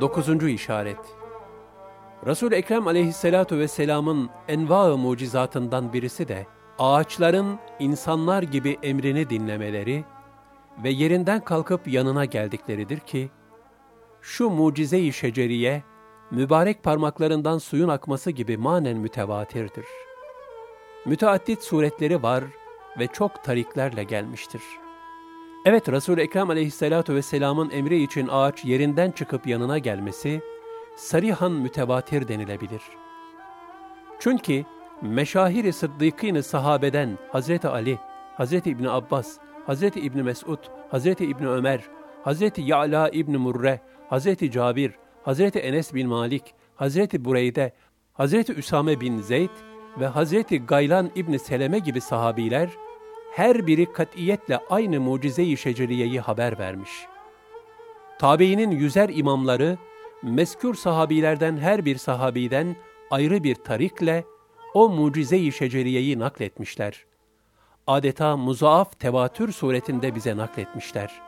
Dokuzuncu işaret resul Ekrem aleyhissalatu vesselamın enva-ı mucizatından birisi de, ağaçların insanlar gibi emrini dinlemeleri ve yerinden kalkıp yanına geldikleridir ki, şu mucize-i şeceriye, mübarek parmaklarından suyun akması gibi manen mütevatirdir. Müteaddit suretleri var ve çok tariklerle gelmiştir. Evet, Resul-i Ekrem aleyhissalatu vesselamın emri için ağaç yerinden çıkıp yanına gelmesi, sarihan mütevatir denilebilir. Çünkü meşahiri sıddıkîn sahabeden Hazreti Ali, Hazreti İbni Abbas, Hazreti İbni Mesud, Hazreti İbni Ömer, Hazreti Ya'la İbni Murre, Hazreti Cabir, Hazreti Enes bin Malik, Hazreti Bureyde, Hazreti Üsame bin Zeyd ve Hazreti Gaylan İbni Seleme gibi sahabiler, her biri katiyetle aynı mucize-i şeceriyeyi haber vermiş. Tabiinin yüzer imamları, meskür sahabilerden her bir sahabiden ayrı bir tarikle o mucize-i şeceriyeyi nakletmişler. Adeta muzaaf tevatür suretinde bize nakletmişler.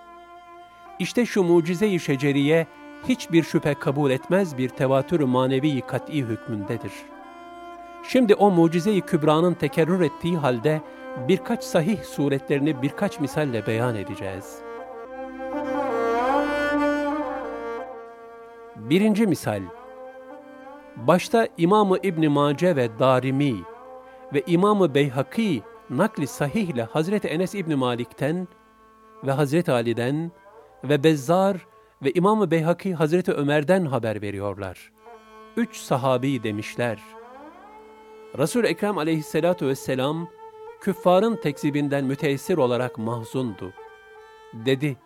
İşte şu mucize-i şeceriye hiçbir şüphe kabul etmez bir tevatür manevi kat'i hükmündedir. Şimdi o mucize-i kübranın tekerrür ettiği halde birkaç sahih suretlerini birkaç misalle beyan edeceğiz.'' Birinci misal, başta İmamı İbn Mace ve Darimi ve İmamı Beyhaki nakli sahih ile Hazreti Enes İbn Malik'ten ve Hazreti Ali'den ve Bezzar ve İmamı Beyhaki Hazreti Ömer'den haber veriyorlar. Üç sahabi demişler. Resul Ekrem aleyhissalatu vesselam küffarın tekzibinden müteessir olarak mahzundu. Dedi,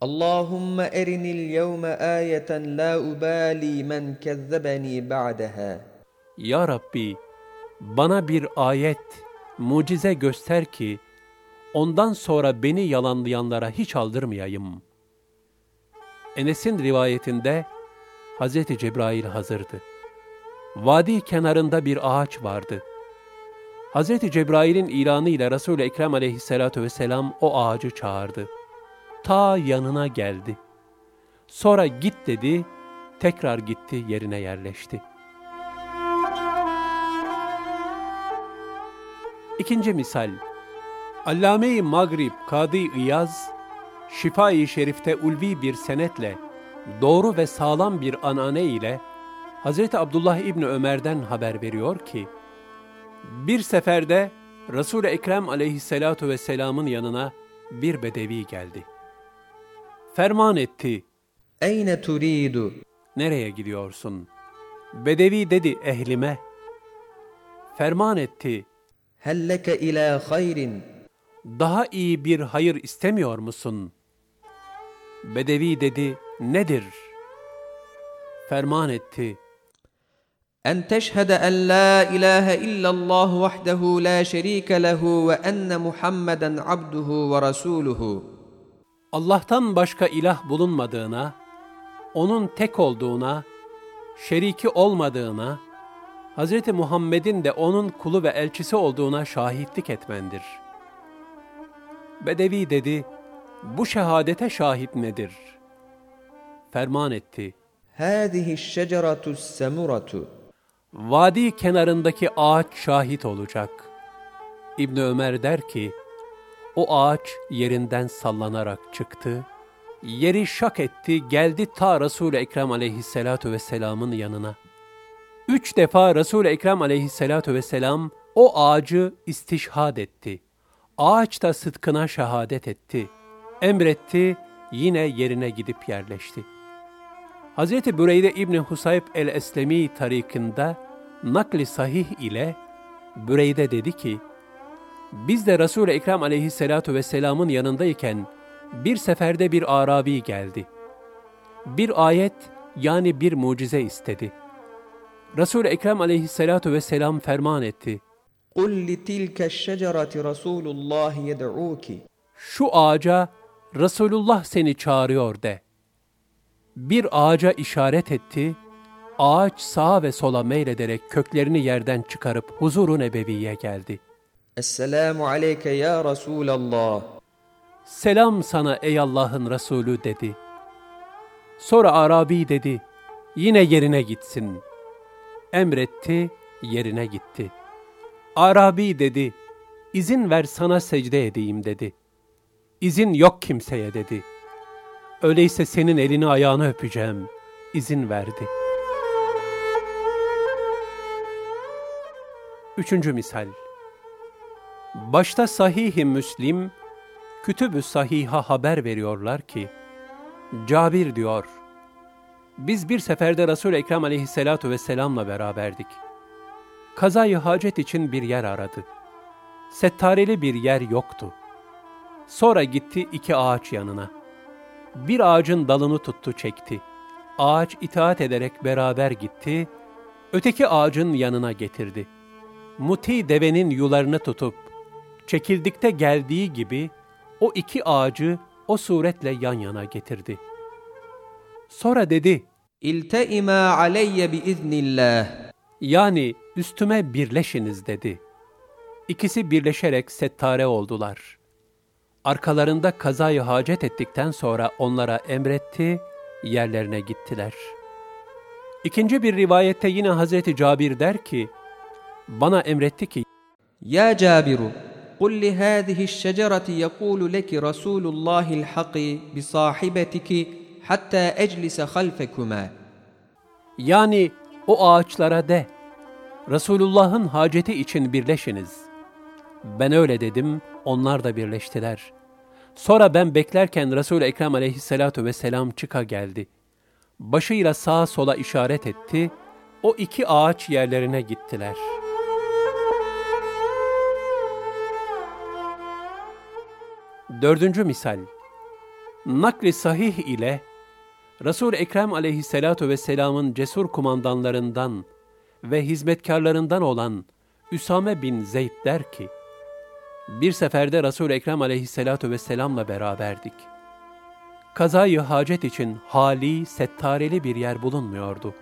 Allahümme erinil yevme ayeten la ubali men kezzebeni ba'deha. Ya Rabbi, bana bir ayet, mucize göster ki, ondan sonra beni yalanlayanlara hiç aldırmayayım. Enes'in rivayetinde, Hz. Cebrail hazırdı. Vadi kenarında bir ağaç vardı. Hz. Cebrail'in ilanı ile Resul-i Ekrem aleyhissalatu vesselam o ağacı çağırdı ta yanına geldi. Sonra git dedi, tekrar gitti yerine yerleşti. İkinci misal, Allame-i Magrib Kadı İyaz, Şifa-i Şerif'te ulvi bir senetle, doğru ve sağlam bir anane ile Hz. Abdullah İbni Ömer'den haber veriyor ki, bir seferde Resul-i Ekrem aleyhissalatu vesselamın yanına bir bedevi geldi ferman etti. Eyne turidu? Nereye gidiyorsun? Bedevi dedi ehlime. Ferman etti. Helleke ila hayrin? Daha iyi bir hayır istemiyor musun? Bedevi dedi, nedir? Ferman etti. En teşhede en la ilahe illallah vahdehu la şerike lehu ve enne Muhammeden abduhu ve rasuluhu. Allah'tan başka ilah bulunmadığına, O'nun tek olduğuna, şeriki olmadığına, Hz. Muhammed'in de O'nun kulu ve elçisi olduğuna şahitlik etmendir. Bedevi dedi, bu şehadete şahit nedir? Ferman etti. هَذِهِ الشَّجَرَةُ السَّمُرَةُ Vadi kenarındaki ağaç şahit olacak. İbni Ömer der ki, o ağaç yerinden sallanarak çıktı, yeri şak etti, geldi ta Resul-i Ekrem aleyhissalatu vesselamın yanına. Üç defa Resul-i Ekrem aleyhissalatu vesselam o ağacı istişhad etti. Ağaç da sıdkına şehadet etti. Emretti, yine yerine gidip yerleşti. Hz. Büreyde İbni Husayb el-Eslemi tarikinde nakli sahih ile Büreyde dedi ki, biz de Resul-i Ekrem aleyhissalatu vesselamın yanındayken bir seferde bir Arabi geldi. Bir ayet yani bir mucize istedi. Resul-i Ekrem aleyhissalatu vesselam ferman etti. قُلْ لِتِلْكَ الشَّجَرَةِ رَسُولُ اللّٰهِ يَدْعُوكِ Şu ağaca Resulullah seni çağırıyor de. Bir ağaca işaret etti, ağaç sağa ve sola meylederek köklerini yerden çıkarıp huzurun ebeviye geldi. Esselamu aleyke ya Resulallah. Selam sana ey Allah'ın Resulü dedi. Sonra Arabi dedi, yine yerine gitsin. Emretti, yerine gitti. Arabi dedi, izin ver sana secde edeyim dedi. İzin yok kimseye dedi. Öyleyse senin elini ayağını öpeceğim. İzin verdi. Üçüncü misal. Başta sahih-i Müslim, kütüb-ü sahiha haber veriyorlar ki, Cabir diyor, biz bir seferde Resul-i Ekrem aleyhissalatu vesselamla beraberdik. Kazayı hacet için bir yer aradı. Settareli bir yer yoktu. Sonra gitti iki ağaç yanına. Bir ağacın dalını tuttu çekti. Ağaç itaat ederek beraber gitti, öteki ağacın yanına getirdi. Muti devenin yularını tutup, çekildikte geldiği gibi o iki ağacı o suretle yan yana getirdi. Sonra dedi, İlteima aleyye biiznillah. yani üstüme birleşiniz dedi. İkisi birleşerek settare oldular. Arkalarında kazayı hacet ettikten sonra onlara emretti, yerlerine gittiler. İkinci bir rivayette yine Hazreti Cabir der ki, bana emretti ki, Ya Cabiru, قل لهذه الشجرة يقول لك رسول الله الحق بصاحبتك حتى أجلس خلفكما Yani o ağaçlara de, Resulullah'ın haceti için birleşiniz. Ben öyle dedim, onlar da birleştiler. Sonra ben beklerken Resul-i Ekrem aleyhissalatu vesselam çıka geldi. Başıyla sağa sola işaret etti, o iki ağaç yerlerine gittiler. Dördüncü misal Nakli sahih ile Resul-i Ekrem aleyhissalatu vesselamın cesur kumandanlarından ve hizmetkarlarından olan Üsame bin Zeyd der ki, Bir seferde Resul-i Ekrem aleyhissalatu vesselamla beraberdik. Kazayı hacet için hali, settareli bir yer bulunmuyordu.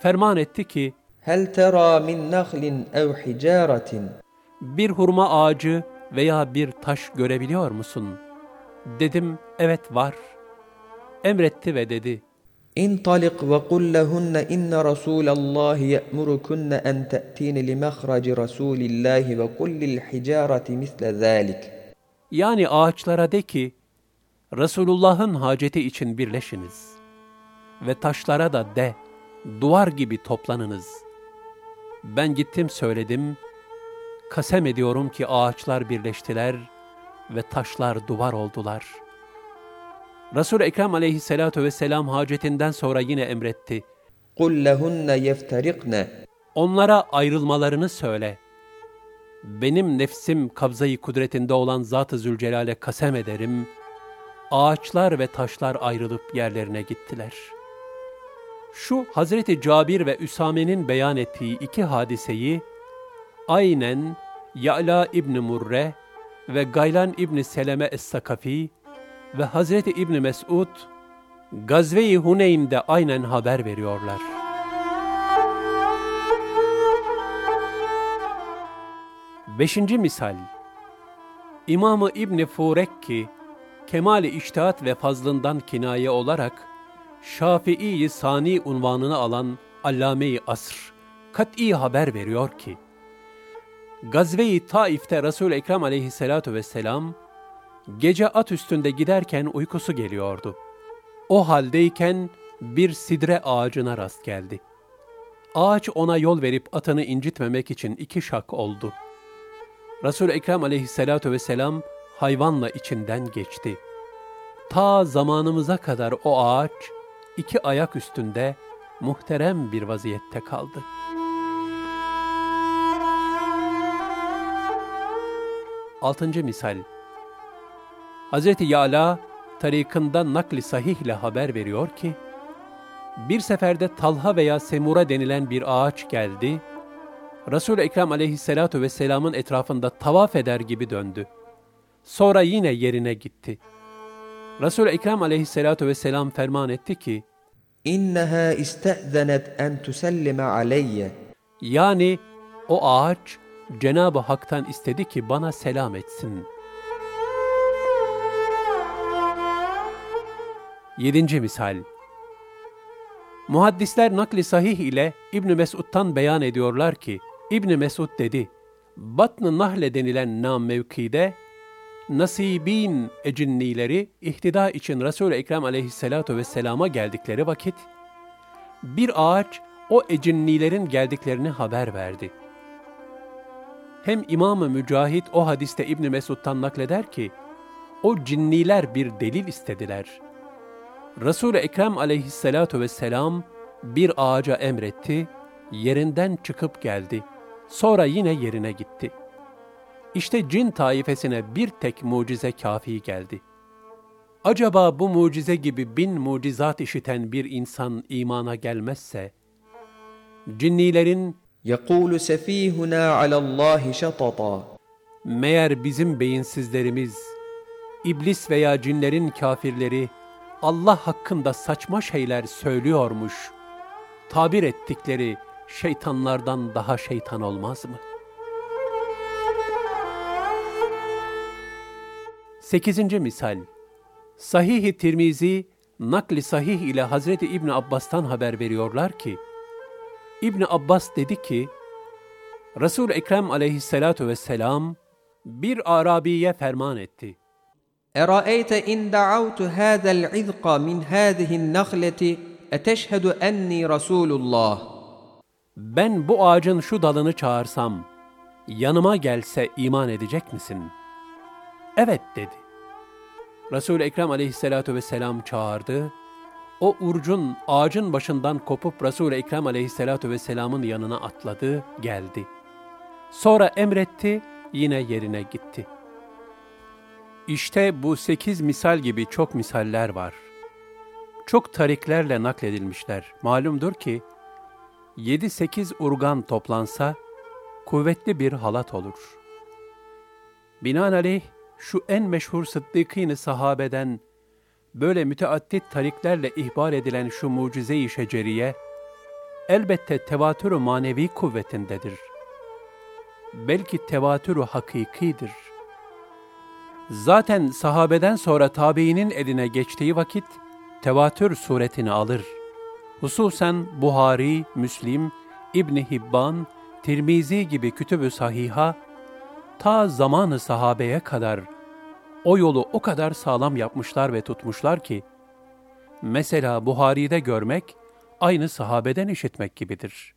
Ferman etti ki, Hel tera min nahlin ev hicaretin Bir hurma ağacı veya bir taş görebiliyor musun? Dedim, evet var. Emretti ve dedi, İntalik ve kul lehunne inne Resulallah ye'murukunne en te'tini li mehraci Resulillahi ve kullil hicareti misle zalik. Yani ağaçlara de ki, Resulullah'ın haceti için birleşiniz. Ve taşlara da de, duvar gibi toplanınız. Ben gittim söyledim, kasem ediyorum ki ağaçlar birleştiler ve taşlar duvar oldular. Resul-i Ekrem aleyhissalatu vesselam hacetinden sonra yine emretti. قل لهن يفترقن Onlara ayrılmalarını söyle. Benim nefsim kabzayı kudretinde olan Zat-ı Zülcelal'e kasem ederim. Ağaçlar ve taşlar ayrılıp yerlerine gittiler. Şu Hazreti Cabir ve Üsame'nin beyan ettiği iki hadiseyi aynen Ya'la İbni Murre ve Gaylan İbni Seleme Es-Sakafi ve Hazreti İbni Mesud Gazve-i Huneyn'de aynen haber veriyorlar. Beşinci misal İmamı İbni Furekki, Kemal-i İçtihat ve fazlından kinaye olarak Şafii-i Sani unvanını alan Allame-i Asr, kat'i haber veriyor ki, Gazve-i Taif'te Resul-i Ekrem aleyhissalatu vesselam, gece at üstünde giderken uykusu geliyordu. O haldeyken bir sidre ağacına rast geldi. Ağaç ona yol verip atını incitmemek için iki şak oldu. Resul-i Ekrem aleyhissalatu vesselam hayvanla içinden geçti. Ta zamanımıza kadar o ağaç iki ayak üstünde muhterem bir vaziyette kaldı. Altıncı misal Hz. Yala tarikında nakli sahihle haber veriyor ki, bir seferde Talha veya Semura denilen bir ağaç geldi, Resul-i Ekrem aleyhissalatu vesselamın etrafında tavaf eder gibi döndü. Sonra yine yerine gitti. Resul-i Ekrem aleyhissalatu vesselam ferman etti ki, İnneha istezenet en tusellime aleyye. Yani o ağaç Cenab-ı Hak'tan istedi ki bana selam etsin. Yedinci misal Muhaddisler nakli sahih ile İbn Mesud'dan beyan ediyorlar ki, İbn Mesud dedi, Batn-ı Nahle denilen nam mevkide, nasibin ecinnileri ihtida için Resul-i Ekrem aleyhissalatu vesselama geldikleri vakit, bir ağaç o ecinnilerin geldiklerini haber verdi. Hem İmam-ı Mücahit o hadiste İbn Mesud'dan nakleder ki, o cinniler bir delil istediler. Resul-i Ekrem aleyhissalatu vesselam bir ağaca emretti, yerinden çıkıp geldi. Sonra yine yerine gitti. İşte cin taifesine bir tek mucize kafi geldi. Acaba bu mucize gibi bin mucizat işiten bir insan imana gelmezse, cinnilerin يقول سفيهنا على الله شططا meğer bizim beyinsizlerimiz, iblis veya cinlerin kafirleri Allah hakkında saçma şeyler söylüyormuş, tabir ettikleri şeytanlardan daha şeytan olmaz mı? Sekizinci misal Sahih-i Tirmizi, nakli sahih ile Hazreti İbni Abbas'tan haber veriyorlar ki, İbni Abbas dedi ki, Resul Ekrem aleyhissalatu vesselam bir Arabiye ferman etti. Eraeyte in da'avtu hada'l izqa min hadihi'n nakhleti eteşhedü enni Resulullah. Ben bu ağacın şu dalını çağırsam, yanıma gelse iman edecek misin? Evet dedi. Resul Ekrem aleyhissalatu vesselam çağırdı o urcun ağacın başından kopup Resul Ekrem aleyhissalatu vesselamın yanına atladı, geldi. Sonra emretti, yine yerine gitti. İşte bu sekiz misal gibi çok misaller var. Çok tariklerle nakledilmişler. Malumdur ki, yedi sekiz urgan toplansa, kuvvetli bir halat olur. Binaenaleyh, şu en meşhur sıddıkîn sahabeden, böyle müteaddit tariklerle ihbar edilen şu mucize-i şeceriye, elbette tevatür manevi kuvvetindedir. Belki tevatür hakikidir. Zaten sahabeden sonra tabiinin eline geçtiği vakit tevatür suretini alır. Hususen Buhari, Müslim, İbni Hibban, Tirmizi gibi kütüb-ü sahiha, ta zamanı sahabeye kadar o yolu o kadar sağlam yapmışlar ve tutmuşlar ki, mesela Buhari'de görmek, aynı sahabeden işitmek gibidir.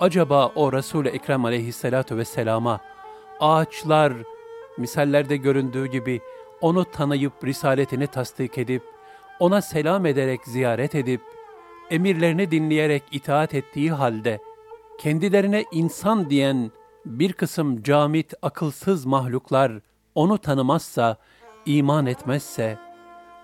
Acaba o Resul-i Ekrem aleyhissalatu vesselama, ağaçlar, misallerde göründüğü gibi onu tanıyıp risaletini tasdik edip, ona selam ederek ziyaret edip, emirlerini dinleyerek itaat ettiği halde, kendilerine insan diyen bir kısım camit, akılsız mahluklar onu tanımazsa, iman etmezse,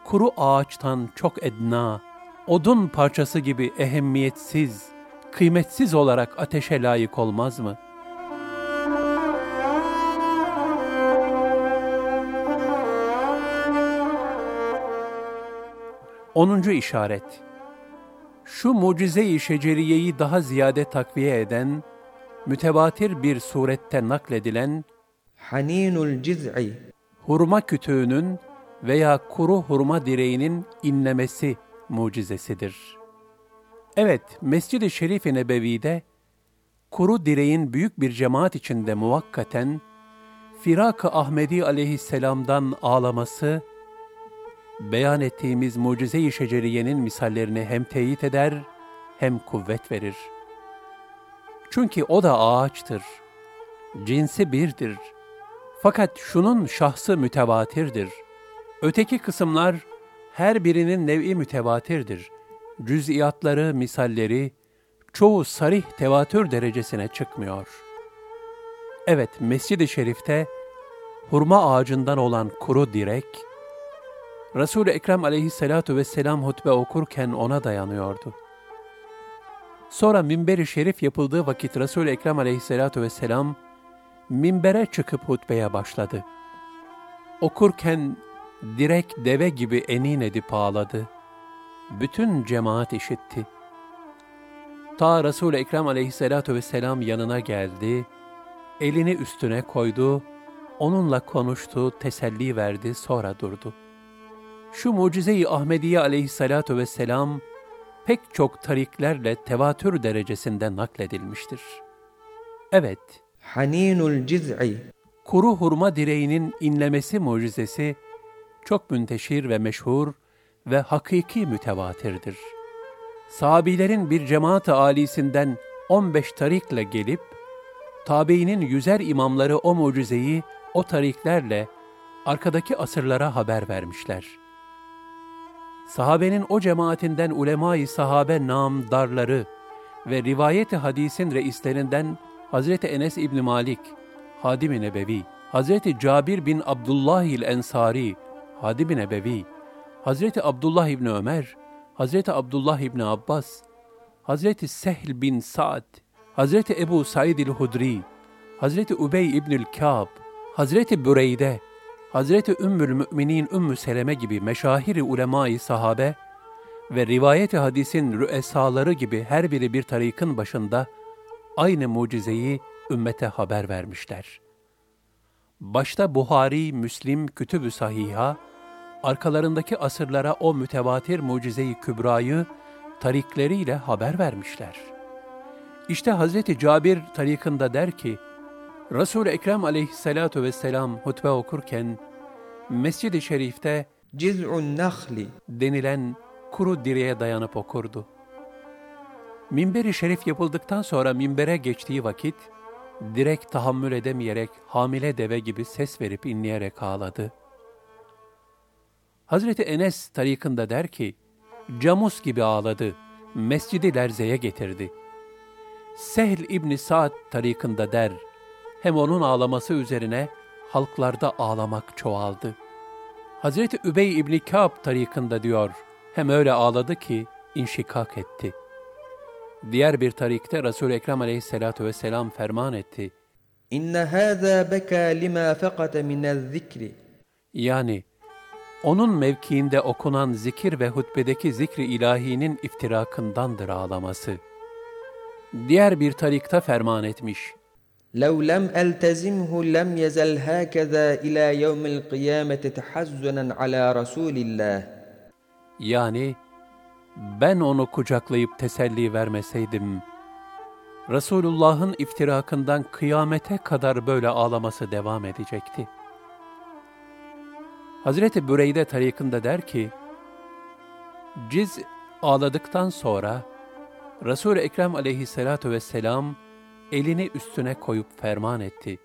kuru ağaçtan çok edna, odun parçası gibi ehemmiyetsiz, kıymetsiz olarak ateşe layık olmaz mı?'' 10. işaret Şu mucize-i şeceriyeyi daha ziyade takviye eden, mütevatir bir surette nakledilen haninul ciz'i hurma kütüğünün veya kuru hurma direğinin inlemesi mucizesidir. Evet, Mescid-i Şerif-i Nebevi'de kuru direğin büyük bir cemaat içinde muvakkaten Firak-ı Ahmedi aleyhisselamdan ağlaması, beyan ettiğimiz mucize-i şeceriyenin misallerini hem teyit eder hem kuvvet verir. Çünkü o da ağaçtır, cinsi birdir.'' Fakat şunun şahsı mütevatirdir. Öteki kısımlar her birinin nev'i mütevatirdir. Cüz'iyatları, misalleri çoğu sarih tevatür derecesine çıkmıyor. Evet, Mescid-i Şerif'te hurma ağacından olan kuru direk, Resul-i Ekrem aleyhissalatu vesselam hutbe okurken ona dayanıyordu. Sonra minber-i şerif yapıldığı vakit Resul-i Ekrem aleyhissalatu vesselam minbere çıkıp hutbeye başladı. Okurken direk deve gibi enin edip ağladı. Bütün cemaat işitti. Ta Resul-i Ekrem aleyhissalatu vesselam yanına geldi, elini üstüne koydu, onunla konuştu, teselli verdi, sonra durdu. Şu mucize-i Ahmediye aleyhissalatu vesselam, pek çok tariklerle tevatür derecesinde nakledilmiştir. Evet, Haninul ciz'i kuru hurma direğinin inlemesi mucizesi çok münteşir ve meşhur ve hakiki mütevatirdir. Sahabilerin bir cemaat-ı âlisinden 15 tarikle gelip, tabiinin yüzer imamları o mucizeyi o tariklerle arkadaki asırlara haber vermişler. Sahabenin o cemaatinden ulema-i sahabe namdarları ve rivayeti hadisin reislerinden Hazreti Enes İbni Malik, Hadim-i Nebevi, Hazreti Cabir bin Abdullah il Ensari, Hadim-i Nebevi, Hazreti Abdullah İbni Ömer, Hazreti Abdullah İbni Abbas, Hazreti Sehl bin Sa'd, Hazreti Ebu Said el-Hudri, Hazreti Ubey İbnül Kâb, Hazreti Büreyde, Hazreti Ümmül Müminin Ümmü Seleme gibi meşahiri ulemayı sahabe ve rivayeti hadisin rüesaları gibi her biri bir tarikin başında aynı mucizeyi ümmete haber vermişler. Başta Buhari, Müslim, Kütüb-ü Sahiha, arkalarındaki asırlara o mütevatir mucizeyi kübrayı tarikleriyle haber vermişler. İşte Hazreti Cabir tarikında der ki, Resul-i Ekrem aleyhissalatu vesselam hutbe okurken, Mescid-i Şerif'te ciz'un nahli denilen kuru direğe dayanıp okurdu. Minber-i Şerif yapıldıktan sonra minbere geçtiği vakit, direk tahammül edemeyerek hamile deve gibi ses verip inleyerek ağladı. Hazreti Enes tarikında der ki, camus gibi ağladı, mescidi lerzeye getirdi. Sehl İbni Sa'd tarikında der, hem onun ağlaması üzerine halklarda ağlamak çoğaldı. Hazreti Übey İbni Kâb tarikında diyor, hem öyle ağladı ki inşikak etti. Diğer bir tarikte Resul-i Ekrem aleyhissalatu vesselam ferman etti. İnne hâzâ bekâ limâ fekate minel zikri Yani, onun mevkiinde okunan zikir ve hutbedeki zikri ilahinin iftirakındandır ağlaması. Diğer bir tarikta ferman etmiş. لو لم ألتزمه لم يزل هكذا إلى يوم القيامة تحزنا على رسول الله Yani, ben onu kucaklayıp teselli vermeseydim, Resulullah'ın iftirakından kıyamete kadar böyle ağlaması devam edecekti. Hazreti Büreyde tarikında der ki, Ciz ağladıktan sonra, Resul-i Ekrem aleyhissalatu vesselam, elini üstüne koyup ferman etti.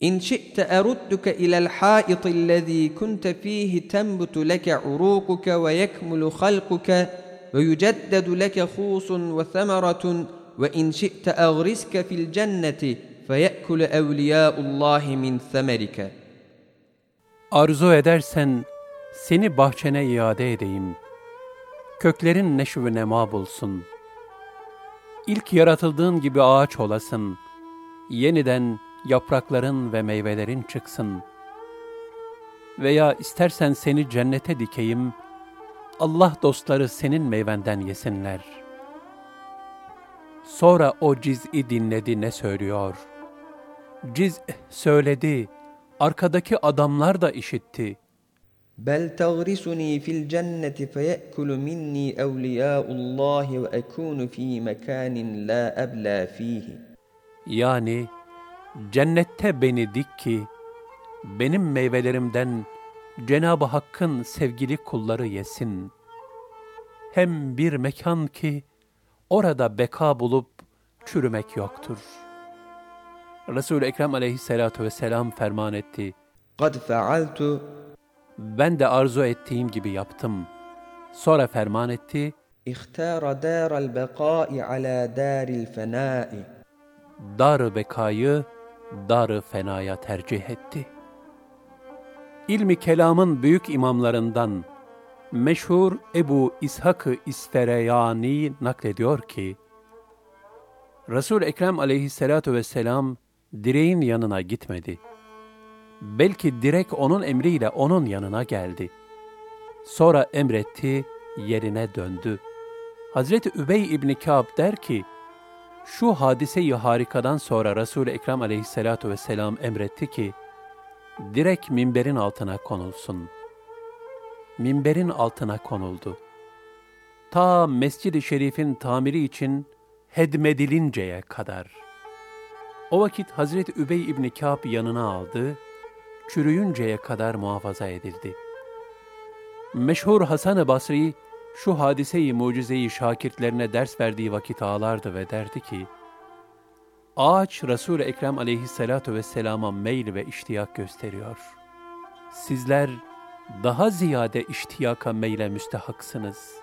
İn şi'te erudduke ilel hâiti allazî kunte fîhi tembutu leke urûkuke ve yekmulu halkuke ve yüceddedu leke hûsun ve semeratun ve in şi'te agriske fil cenneti feyekulu evliyâullâhi min semerike. Arzu edersen seni bahçene iade edeyim. Köklerin neşv ve nema bulsun. İlk yaratıldığın gibi ağaç olasın. Yeniden yaprakların ve meyvelerin çıksın. Veya istersen seni cennete dikeyim, Allah dostları senin meyvenden yesinler. Sonra o ciz'i dinledi ne söylüyor. Ciz söyledi, arkadaki adamlar da işitti. Bel tagrisuni fil cenneti feyekulu minni evliyaullahi ve ekunu fi mekanin la ebla fihi. Yani, cennette beni dik ki benim meyvelerimden Cenab-ı Hakk'ın sevgili kulları yesin. Hem bir mekan ki orada beka bulup çürümek yoktur. Resul-i Ekrem aleyhissalatu vesselam ferman etti. قد فعلت Ben de arzu ettiğim gibi yaptım. Sonra ferman etti. اختار دار البقاء على دار الفناء dar bekayı dar fenaya tercih etti. İlmi kelamın büyük imamlarından meşhur Ebu İshak-ı İsfereyani naklediyor ki, Resul Ekrem aleyhissalatu vesselam direğin yanına gitmedi. Belki direk onun emriyle onun yanına geldi. Sonra emretti, yerine döndü. Hazreti Übey İbni Kâb der ki, şu hadiseyi harikadan sonra Resul-i Ekrem aleyhissalatu vesselam emretti ki, direkt minberin altına konulsun. Minberin altına konuldu. Ta Mescid-i Şerif'in tamiri için hedmedilinceye kadar. O vakit Hazreti Übey İbni Kâb yanına aldı, çürüyünceye kadar muhafaza edildi. Meşhur Hasan-ı Basri, şu hadiseyi mucizeyi şakirtlerine ders verdiği vakit ağlardı ve derdi ki, Ağaç Resul-i Ekrem aleyhissalatu vesselama meyl ve iştiyak gösteriyor. Sizler daha ziyade iştiyaka meyle müstehaksınız.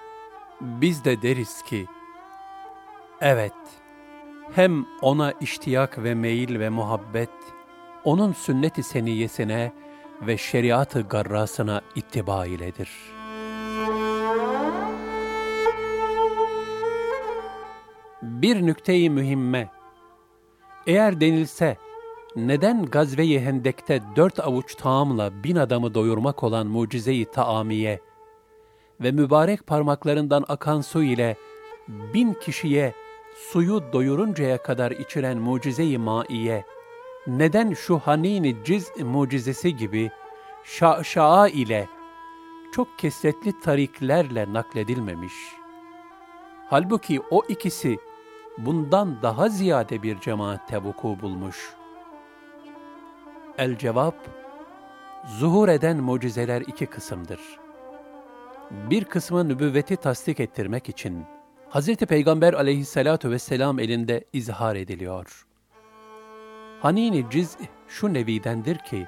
Biz de deriz ki, evet, hem ona iştiyak ve meyil ve muhabbet, onun sünnet-i seniyesine ve şeriat-ı garrasına ittiba iledir.'' Bir nükteyi mühimme. Eğer denilse, neden gazve-i hendekte dört avuç taamla bin adamı doyurmak olan mucize-i taamiye ve mübarek parmaklarından akan su ile bin kişiye suyu doyuruncaya kadar içiren mucize-i maiye, neden şu hanini ciz mucizesi gibi şaşaa ile çok kesretli tariklerle nakledilmemiş? Halbuki o ikisi bundan daha ziyade bir cemaatte vuku bulmuş. El cevap, zuhur eden mucizeler iki kısımdır. Bir kısmı nübüvveti tasdik ettirmek için Hz. Peygamber aleyhissalatu vesselam elinde izhar ediliyor. Hanini ciz şu nevidendir ki,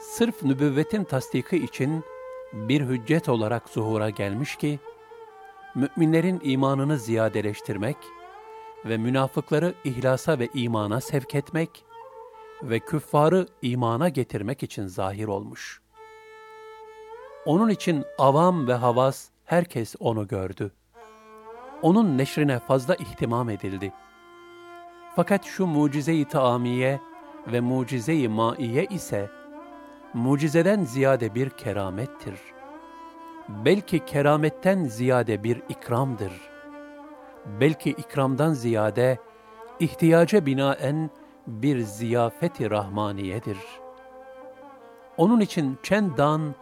sırf nübüvvetin tasdiki için bir hüccet olarak zuhura gelmiş ki, müminlerin imanını ziyadeleştirmek ve münafıkları ihlasa ve imana sevk etmek ve küffarı imana getirmek için zahir olmuş. Onun için avam ve havas herkes onu gördü. Onun neşrine fazla ihtimam edildi. Fakat şu mucize-i taamiye ve mucize-i maiye ise mucizeden ziyade bir keramettir. Belki kerametten ziyade bir ikramdır.'' Belki ikramdan ziyade ihtiyaca binaen bir ziyafeti rahmaniyedir. Onun için çendan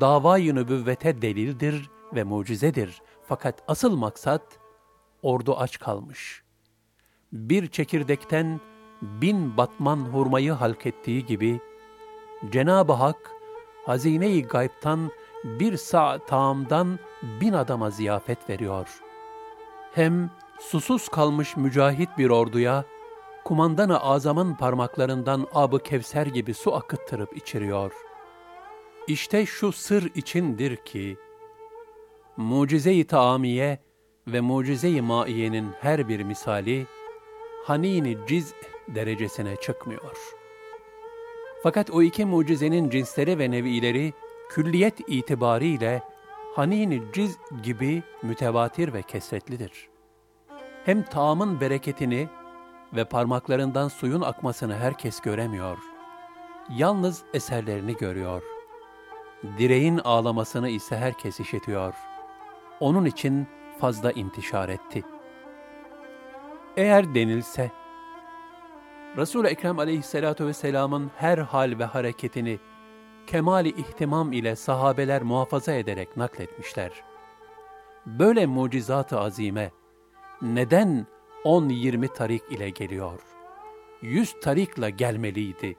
davayı nübüvvete delildir ve mucizedir. Fakat asıl maksat ordu aç kalmış. Bir çekirdekten bin batman hurmayı halk ettiği gibi Cenab-ı Hak hazine-i gaybtan bir sağ taamdan bin adama ziyafet veriyor.'' Hem susuz kalmış mücahit bir orduya, kumandanı azamın parmaklarından abı kevser gibi su akıttırıp içiriyor. İşte şu sır içindir ki, mucize-i taamiye ve mucize-i maiyenin her bir misali, hanini ciz derecesine çıkmıyor. Fakat o iki mucizenin cinsleri ve nevileri, külliyet itibariyle hanini ciz gibi mütevatir ve kesretlidir. Hem taamın bereketini ve parmaklarından suyun akmasını herkes göremiyor. Yalnız eserlerini görüyor. Direğin ağlamasını ise herkes işitiyor. Onun için fazla intişar etti. Eğer denilse, Resul-i Ekrem aleyhissalatu vesselamın her hal ve hareketini kemali ihtimam ile sahabeler muhafaza ederek nakletmişler. Böyle mucizat-ı azime neden 10-20 tarik ile geliyor? 100 tarikla gelmeliydi.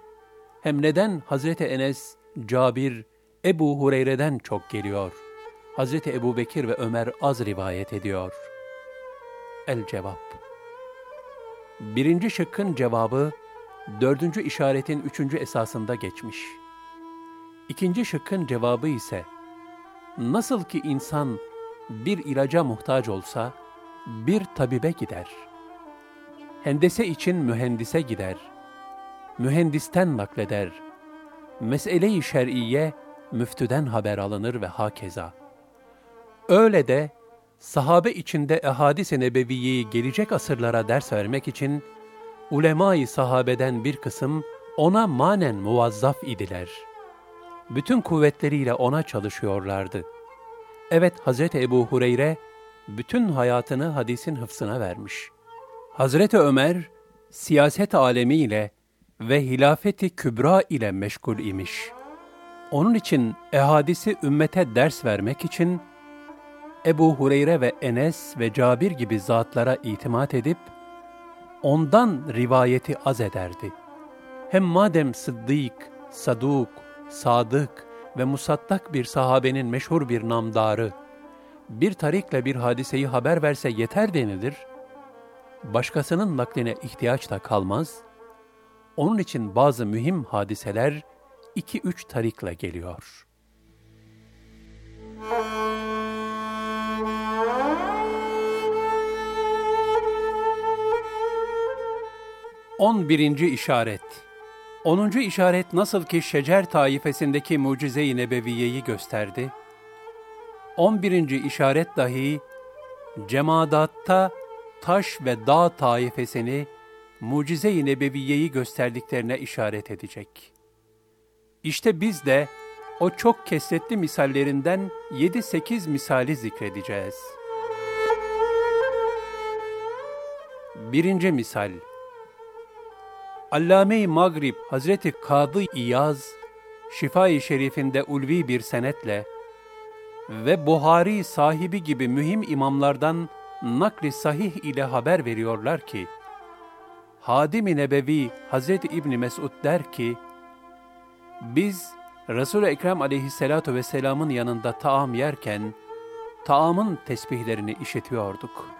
Hem neden Hazreti Enes, Cabir, Ebu Hureyre'den çok geliyor? Hazreti Ebu Bekir ve Ömer az rivayet ediyor. El cevap Birinci şıkkın cevabı, dördüncü işaretin üçüncü esasında geçmiş.'' İkinci şıkkın cevabı ise, nasıl ki insan bir ilaca muhtaç olsa, bir tabibe gider. Hendese için mühendise gider. Mühendisten nakleder. Mesele-i şer'iye müftüden haber alınır ve hakeza. Öyle de sahabe içinde ehadis-i nebeviyeyi gelecek asırlara ders vermek için ulema-i sahabeden bir kısım ona manen muvazzaf idiler.'' Bütün kuvvetleriyle ona çalışıyorlardı. Evet Hazreti Ebu Hureyre bütün hayatını hadisin hıfzına vermiş. Hazreti Ömer siyaset alemiyle ve hilafeti kübra ile meşgul imiş. Onun için ehadisi ümmete ders vermek için Ebu Hureyre ve Enes ve Cabir gibi zatlara itimat edip ondan rivayeti az ederdi. Hem madem Sıddık, Saduk, Sadık ve Musaddak bir sahabenin meşhur bir namdarı, bir tarikle bir hadiseyi haber verse yeter denilir, başkasının nakline ihtiyaç da kalmaz, onun için bazı mühim hadiseler iki üç tarikla geliyor. On birinci işaret Onuncu işaret nasıl ki şecer taifesindeki mucize-i nebeviyeyi gösterdi, on birinci işaret dahi cemadatta taş ve dağ taifesini mucize-i nebeviyeyi gösterdiklerine işaret edecek. İşte biz de o çok kesretli misallerinden 7-8 misali zikredeceğiz. Birinci misal Allame-i Magrib Hazreti Kadı İyaz, Şifa-i Şerifinde ulvi bir senetle ve Buhari sahibi gibi mühim imamlardan nakli sahih ile haber veriyorlar ki, Hadim-i Nebevi Hazreti İbni Mesud der ki, biz Resul-i Ekrem aleyhissalatu vesselamın yanında taam yerken, taamın tesbihlerini işitiyorduk.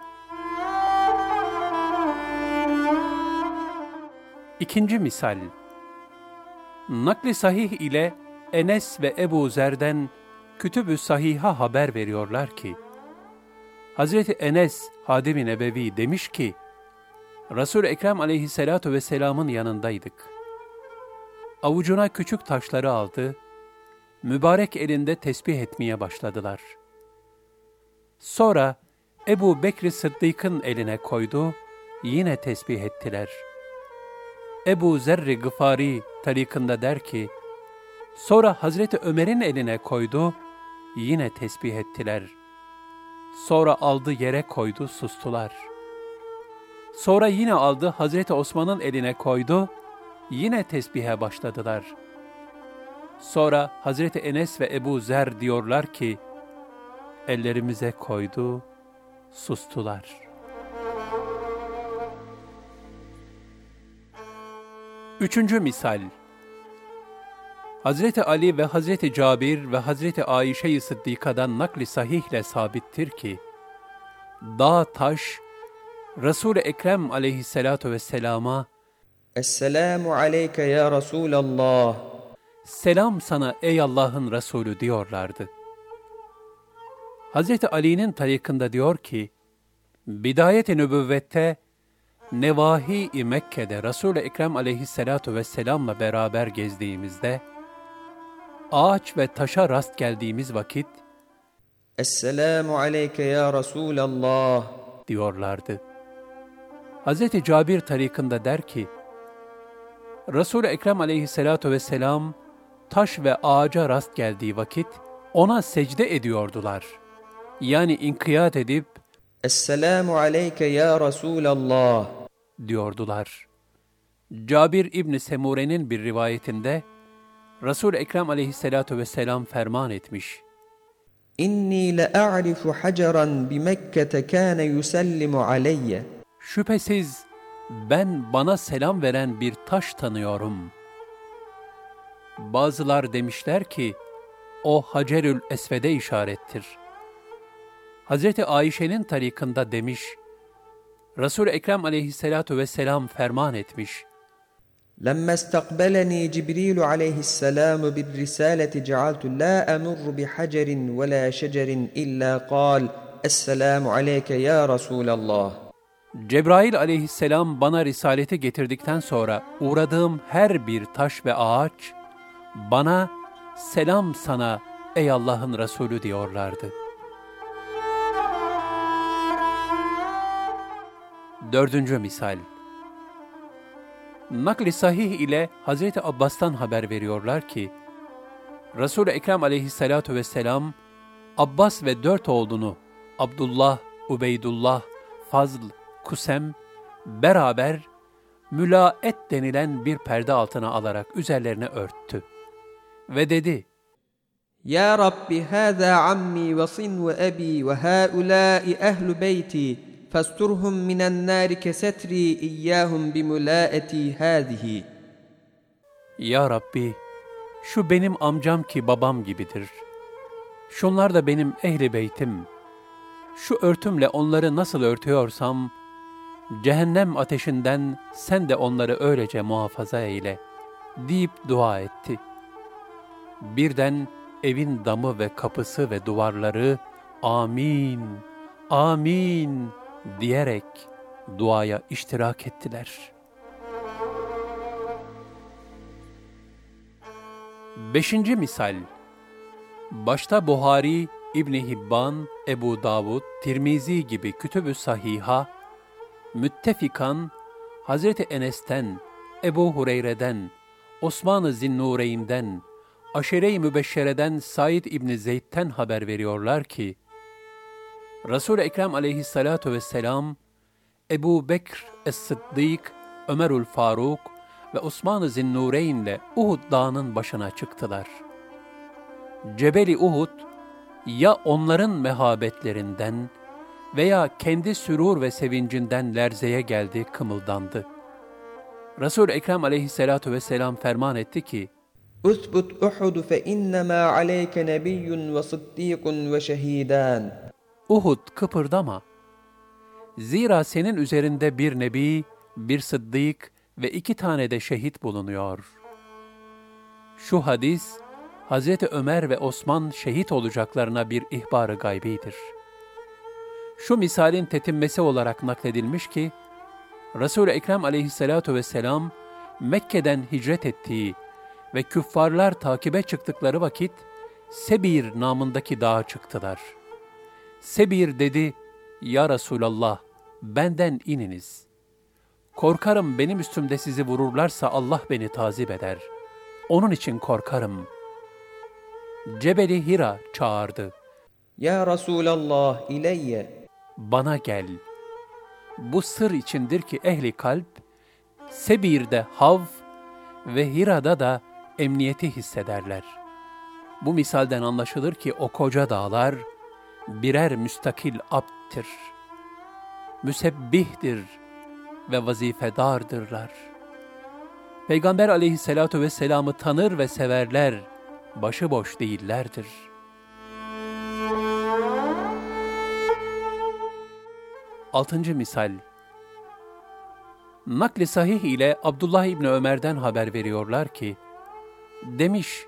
İkinci misal, nakli sahih ile Enes ve Ebu Zer'den Kütüb-ü Sahih'a haber veriyorlar ki, Hazreti Enes Hadim-i Nebevi demiş ki, Resul-i Ekrem aleyhissalatu vesselamın yanındaydık. Avucuna küçük taşları aldı, mübarek elinde tesbih etmeye başladılar. Sonra Ebu Bekri Sıddık'ın eline koydu, yine tesbih ettiler. Ebu Zerri Gıfari tarikında der ki, sonra Hazreti Ömer'in eline koydu, yine tesbih ettiler. Sonra aldı yere koydu, sustular. Sonra yine aldı Hazreti Osman'ın eline koydu, yine tesbihe başladılar. Sonra Hazreti Enes ve Ebu Zer diyorlar ki, ellerimize koydu, sustular. Üçüncü misal, Hazreti Ali ve Hazreti Cabir ve Hazreti Ayşe-i Sıddika'dan nakli sahihle sabittir ki, dağ taş, Resul-i Ekrem aleyhissalatu vesselama, Esselamu aleyke ya Resulallah. Selam sana ey Allah'ın Resulü diyorlardı. Hazreti Ali'nin tarikında diyor ki, Bidayet-i nübüvvette, Nevahi-i Mekke'de Resul-i Ekrem aleyhissalatu vesselamla beraber gezdiğimizde, ağaç ve taşa rast geldiğimiz vakit, Esselamu aleyke ya Resulallah diyorlardı. Hz. Cabir tarikında der ki, Resul-i Ekrem aleyhissalatu vesselam, taş ve ağaca rast geldiği vakit, ona secde ediyordular. Yani inkiyat edip, Esselamu aleyke ya Resulallah diyordular. Cabir İbni Semure'nin bir rivayetinde, Resul-i Ekrem aleyhissalatu vesselam ferman etmiş. İnni le a'rifu haceran bi Mekke'te kâne yusellimu aleyye. Şüphesiz ben bana selam veren bir taş tanıyorum. Bazılar demişler ki, o Hacerül Esved'e işarettir. Hazreti Ayşe'nin tarikında demiş, Resul-i Ekrem aleyhissalatu vesselam ferman etmiş. لما استقبلني جبريل عليه السلام بالرسالة جعلت لا أمر بحجر ولا شجر إلا قال السلام عليك يا رسول الله Cebrail aleyhisselam bana risaleti getirdikten sonra uğradığım her bir taş ve ağaç, bana selam sana ey Allah'ın Resulü diyorlardı. Dördüncü misal Nakli sahih ile Hazreti Abbas'tan haber veriyorlar ki, Resul-i Ekrem aleyhissalatu vesselam, Abbas ve dört oğlunu Abdullah, Ubeydullah, Fazl, Kusem beraber mülaet denilen bir perde altına alarak üzerlerine örttü. Ve dedi, Ya Rabbi hâzâ ammi ve sin ve ebi ve hâulâi ehlu beyti fasturhum minen nâri kesetri iyyâhum bimulâeti hâzihi. Ya Rabbi, şu benim amcam ki babam gibidir. Şunlar da benim ehli beytim. Şu örtümle onları nasıl örtüyorsam, cehennem ateşinden sen de onları öylece muhafaza eyle, deyip dua etti. Birden evin damı ve kapısı ve duvarları, amin, amin diyerek duaya iştirak ettiler.'' Beşinci misal Başta Buhari, İbni Hibban, Ebu Davud, Tirmizi gibi kütübü sahiha, müttefikan, Hazreti Enes'ten, Ebu Hureyre'den, Osman-ı Zinnureyn'den, Aşere-i Mübeşşere'den Said İbni Zeyd'ten haber veriyorlar ki, Resul-i Ekrem aleyhissalatu vesselam, Ebu Bekr es-Sıddık, Ömerül Faruk, ve Osman-ı Zinnureyn ile Uhud dağının başına çıktılar. Cebeli Uhud, ya onların mehabetlerinden veya kendi sürur ve sevincinden lerzeye geldi, kımıldandı. Resul-i Ekrem aleyhissalatu vesselam ferman etti ki, innema aleyke nebiyyun ve sıddîkun ve şehîdân. Uhud kıpırdama. Zira senin üzerinde bir nebi, bir sıddık ve iki tane de şehit bulunuyor. Şu hadis, Hz. Ömer ve Osman şehit olacaklarına bir ihbarı gaybidir. Şu misalin tetinmesi olarak nakledilmiş ki, Resul-i Ekrem aleyhissalatu vesselam, Mekke'den hicret ettiği ve küffarlar takibe çıktıkları vakit, Sebir namındaki dağa çıktılar. Sebir dedi, Ya Resulallah, benden ininiz.'' Korkarım benim üstümde sizi vururlarsa Allah beni tazip eder. Onun için korkarım. Cebeli Hira çağırdı. Ya Resulallah ileyye. Bana gel. Bu sır içindir ki ehli kalp, Sebir'de hav ve Hira'da da emniyeti hissederler. Bu misalden anlaşılır ki o koca dağlar birer müstakil abdtir. Müsebbihtir ve vazifedardırlar. Peygamber aleyhissalatu vesselam'ı tanır ve severler, başıboş değillerdir. Altıncı misal Nakli sahih ile Abdullah İbni Ömer'den haber veriyorlar ki, demiş,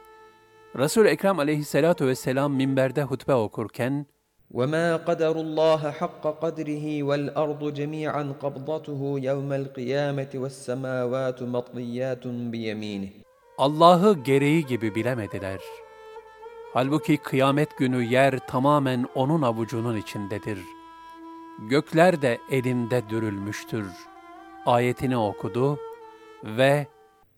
Resul-i Ekrem aleyhissalatu vesselam minberde hutbe okurken, وما قدر الله حق قدره والأرض جميعا قبضته يوم القيامة والسماوات مطليات بيمينه Allah'ı gereği gibi bilemediler. Halbuki kıyamet günü yer tamamen onun avucunun içindedir. Gökler de elinde dürülmüştür. Ayetini okudu ve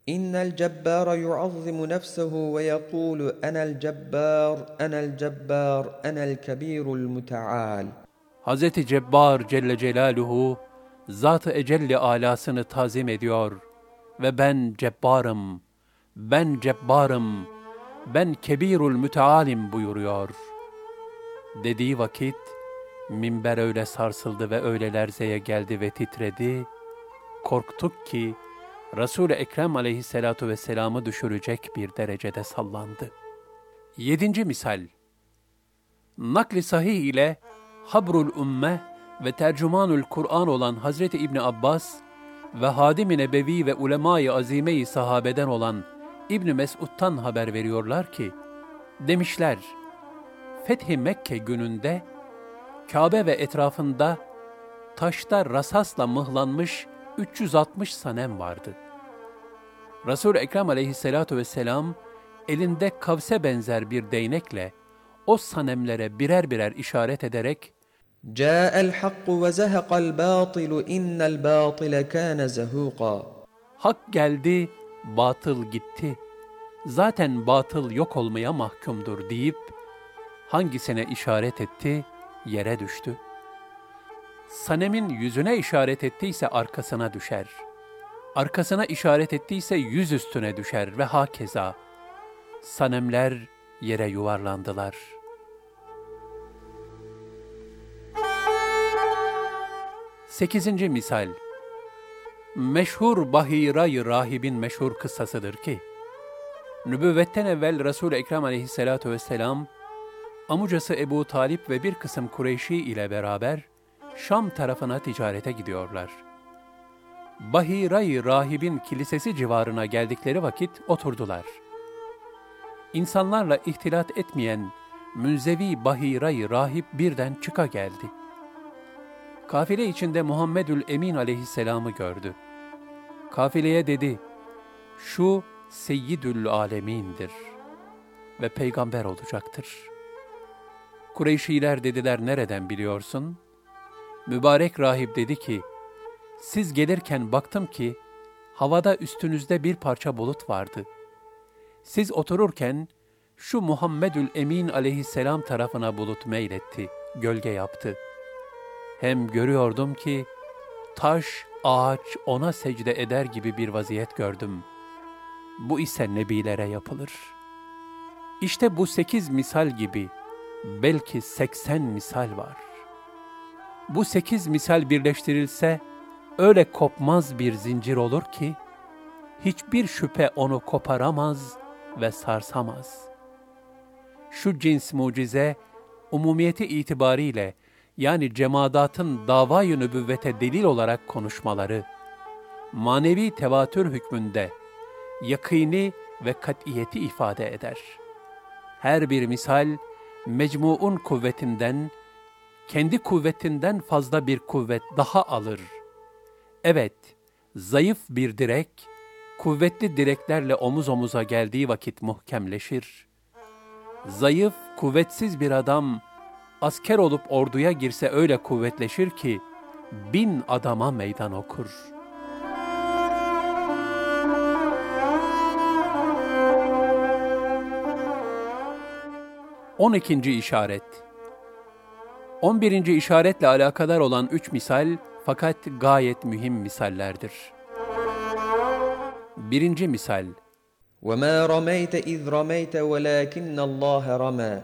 İnnel cebbâre yuazzimu nefsehu ve yekûlu enel cebbâr, enel cebbâr, enel kebîrul muteâl. Hz. Cebbar Celle Celaluhu, Zat-ı Ecelli alasını tazim ediyor ve ben cebbarım, ben cebbarım, ben kebirul mütealim buyuruyor. Dediği vakit, minber öyle sarsıldı ve öyle lerzeye geldi ve titredi, korktuk ki, Resul-i Ekrem aleyhissalatu vesselam'ı düşürecek bir derecede sallandı. Yedinci misal Nakli sahih ile Habrul Ümme ve Tercümanül Kur'an olan Hazreti İbni Abbas ve Hadim-i Nebevi ve Ulema-i Azime-i Sahabeden olan İbni Mesud'dan haber veriyorlar ki, demişler, Fethi Mekke gününde Kabe ve etrafında taşta rasasla mıhlanmış 360 sanem vardı. Resul-i Ekrem aleyhissalatu vesselam elinde kavse benzer bir değnekle o sanemlere birer birer işaret ederek جاء الحق وزهق الباطل إن الباطل كان زهوقا Hak geldi, batıl gitti. Zaten batıl yok olmaya mahkumdur deyip hangisine işaret etti, yere düştü. Sanemin yüzüne işaret ettiyse arkasına düşer. Arkasına işaret ettiyse yüz üstüne düşer ve hakeza. Sanemler yere yuvarlandılar. Sekizinci misal Meşhur Bahira-i Rahib'in meşhur kıssasıdır ki, nübüvvetten evvel Resul-i Ekrem aleyhissalatu vesselam, amucası Ebu Talip ve bir kısım Kureyşi ile beraber Şam tarafına ticarete gidiyorlar. Bahira-i Rahib'in kilisesi civarına geldikleri vakit oturdular. İnsanlarla ihtilat etmeyen Münzevi Bahira-i Rahip birden çıka geldi. Kafile içinde Muhammedül Emin aleyhisselamı gördü. Kafileye dedi, şu Seyyidül Alemin'dir ve peygamber olacaktır. Kureyşiler dediler nereden biliyorsun? Mübarek rahip dedi ki, siz gelirken baktım ki havada üstünüzde bir parça bulut vardı. Siz otururken şu Muhammedül Emin aleyhisselam tarafına bulut meyletti, gölge yaptı. Hem görüyordum ki taş, ağaç ona secde eder gibi bir vaziyet gördüm. Bu ise nebilere yapılır. İşte bu sekiz misal gibi belki seksen misal var. Bu sekiz misal birleştirilse öyle kopmaz bir zincir olur ki, hiçbir şüphe onu koparamaz ve sarsamaz. Şu cins mucize, umumiyeti itibariyle, yani cemadatın davayı nübüvvete delil olarak konuşmaları, manevi tevatür hükmünde, yakini ve kat'iyeti ifade eder. Her bir misal, mecmuun kuvvetinden, kendi kuvvetinden fazla bir kuvvet daha alır. Evet, zayıf bir direk, kuvvetli direklerle omuz omuza geldiği vakit muhkemleşir. Zayıf, kuvvetsiz bir adam, asker olup orduya girse öyle kuvvetleşir ki, bin adama meydan okur. On ikinci işaret 11. işaretle alakadar olan üç misal fakat gayet mühim misallerdir. Birinci misal وَمَا رَمَيْتَ اِذْ رَمَيْتَ وَلَاكِنَّ اللّٰهَ رَمَى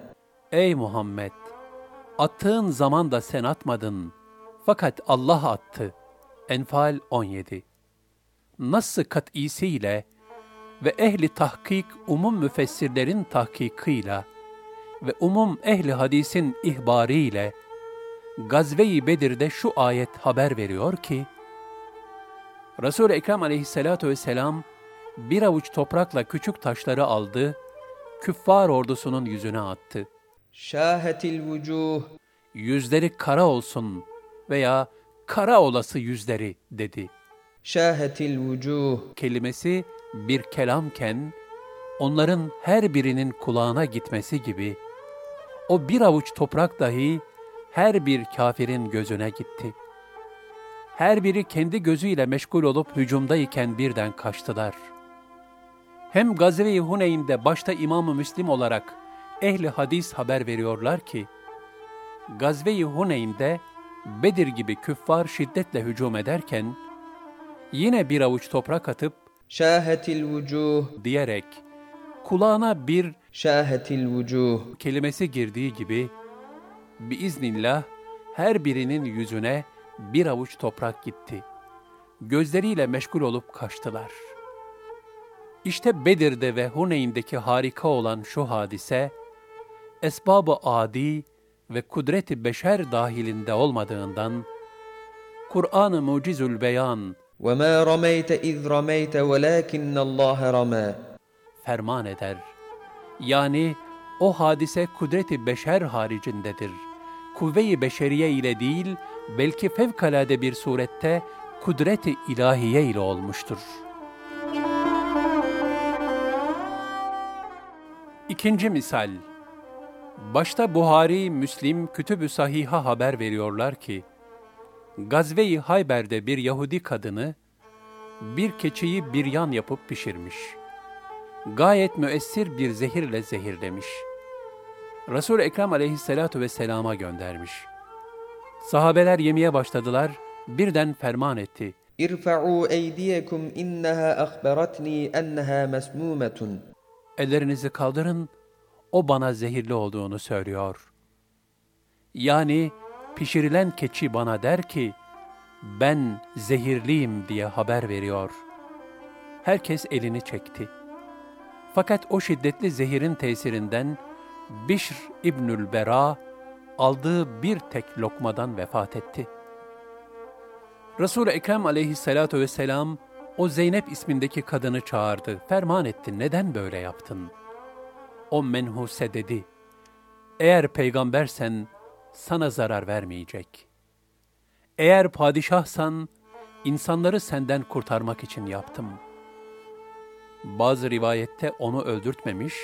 Ey Muhammed! Attığın zaman da sen atmadın. Fakat Allah attı. Enfal 17 Nasıl kat'isiyle ve ehli tahkik umum müfessirlerin tahkikıyla ve umum ehli hadisin ihbariyle Gazve-i Bedir'de şu ayet haber veriyor ki, Resul-i Ekrem aleyhissalatu vesselam bir avuç toprakla küçük taşları aldı, küffar ordusunun yüzüne attı. Şahetil vucuh Yüzleri kara olsun veya kara olası yüzleri dedi. Şahetil vucuh Kelimesi bir kelamken, onların her birinin kulağına gitmesi gibi, o bir avuç toprak dahi her bir kafirin gözüne gitti. Her biri kendi gözüyle meşgul olup hücumdayken birden kaçtılar. Hem Gazve-i Huneyn'de başta İmam-ı Müslim olarak ehli hadis haber veriyorlar ki, Gazve-i Huneyn'de Bedir gibi küffar şiddetle hücum ederken, yine bir avuç toprak atıp, Şahetil vucuh diyerek, kulağına bir Şahetil vucuh kelimesi girdiği gibi, biiznillah her birinin yüzüne bir avuç toprak gitti. Gözleriyle meşgul olup kaçtılar. İşte Bedir'de ve Huneyn'deki harika olan şu hadise, esbabı adi ve kudreti beşer dahilinde olmadığından, Kur'an-ı Mucizül Beyan وَمَا رَمَيْتَ اِذْ رَمَيْتَ وَلَاكِنَّ اللّٰهَ رَمَى ferman eder. Yani o hadise kudreti beşer haricindedir. Kuvve-i beşeriye ile değil, belki fevkalade bir surette kudreti ilahiye ile olmuştur. İkinci misal. Başta Buhari, Müslim, Kütüb-ü Sahih'a haber veriyorlar ki, Gazve-i Hayber'de bir Yahudi kadını, bir keçiyi bir yan yapıp pişirmiş. Gayet müessir bir zehirle zehirlemiş. Resul-i Ekrem aleyhissalatu vesselama göndermiş. Sahabeler yemeye başladılar, birden ferman etti. İrfa'u eydiyekum innaha akhbaratni enneha mesmumetun. Ellerinizi kaldırın, o bana zehirli olduğunu söylüyor. Yani pişirilen keçi bana der ki, ben zehirliyim diye haber veriyor. Herkes elini çekti. Fakat o şiddetli zehirin tesirinden Bişr İbnül Bera aldığı bir tek lokmadan vefat etti. Resul-i Ekrem aleyhissalatu vesselam o Zeynep ismindeki kadını çağırdı. Ferman etti. Neden böyle yaptın? O menhuse dedi. Eğer peygambersen sana zarar vermeyecek. Eğer padişahsan insanları senden kurtarmak için yaptım. Bazı rivayette onu öldürtmemiş,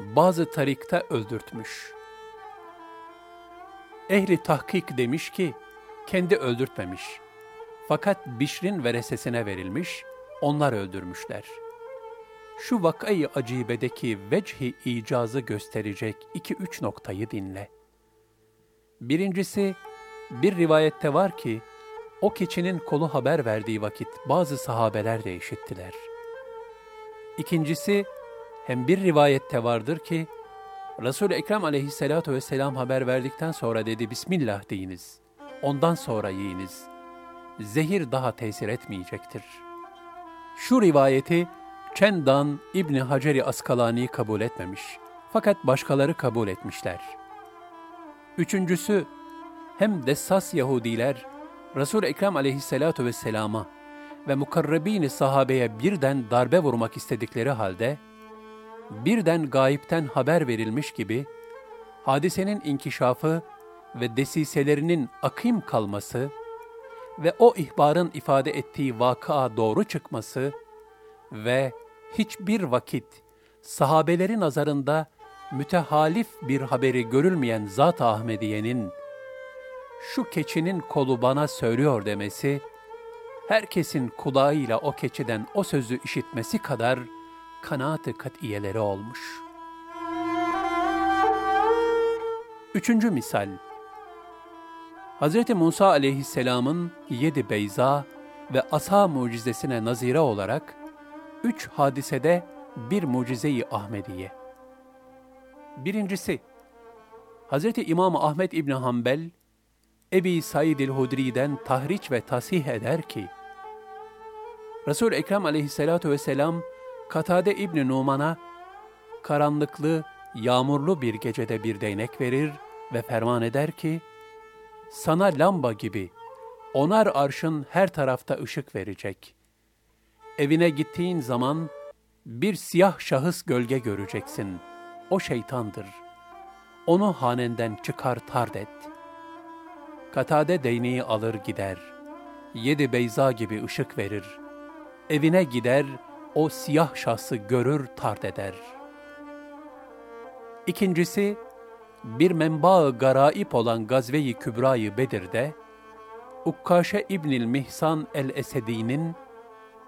bazı tarikta öldürtmüş. Ehli tahkik demiş ki, kendi öldürtmemiş. Fakat Bişr'in veresesine verilmiş, onlar öldürmüşler. Şu vakayı acibedeki vecihi icazı gösterecek iki üç noktayı dinle. Birincisi, bir rivayette var ki, o keçinin kolu haber verdiği vakit bazı sahabeler de işittiler. İkincisi, hem bir rivayette vardır ki, Resul-i Ekrem aleyhissalatu vesselam haber verdikten sonra dedi, Bismillah deyiniz, ondan sonra yiyiniz. Zehir daha tesir etmeyecektir. Şu rivayeti, Çendan İbni Haceri Askalani kabul etmemiş. Fakat başkaları kabul etmişler. Üçüncüsü, hem dessas Yahudiler, Resul-i Ekrem aleyhissalatu vesselama ve mukarrebini sahabeye birden darbe vurmak istedikleri halde, birden gayipten haber verilmiş gibi, hadisenin inkişafı ve desiselerinin akim kalması ve o ihbarın ifade ettiği vakıa doğru çıkması ve hiçbir vakit sahabeleri nazarında mütehalif bir haberi görülmeyen Zat-ı Ahmediye'nin şu keçinin kolu bana söylüyor demesi, herkesin kulağıyla o keçiden o sözü işitmesi kadar kanaat-ı katiyeleri olmuş. Üçüncü misal, Hz. Musa aleyhisselamın yedi beyza ve asa mucizesine nazire olarak, üç hadisede bir mucize-i Ahmediye. Birincisi, Hz. İmam Ahmet İbni Hanbel, Ebi Said el-Hudri'den tahriç ve tasih eder ki, Resul-i Ekrem aleyhissalatu vesselam, Katade İbni Numan'a, karanlıklı, yağmurlu bir gecede bir değnek verir ve ferman eder ki, sana lamba gibi, onar arşın her tarafta ışık verecek. Evine gittiğin zaman, bir siyah şahıs gölge göreceksin. O şeytandır. Onu hanenden çıkar tard et.'' Katade değneği alır gider. Yedi beyza gibi ışık verir. Evine gider, o siyah şahsı görür, tard eder. İkincisi, bir menba garaip olan Gazve-i Kübra-i Bedir'de, Ukkaşe İbnil Mihsan el-Esedi'nin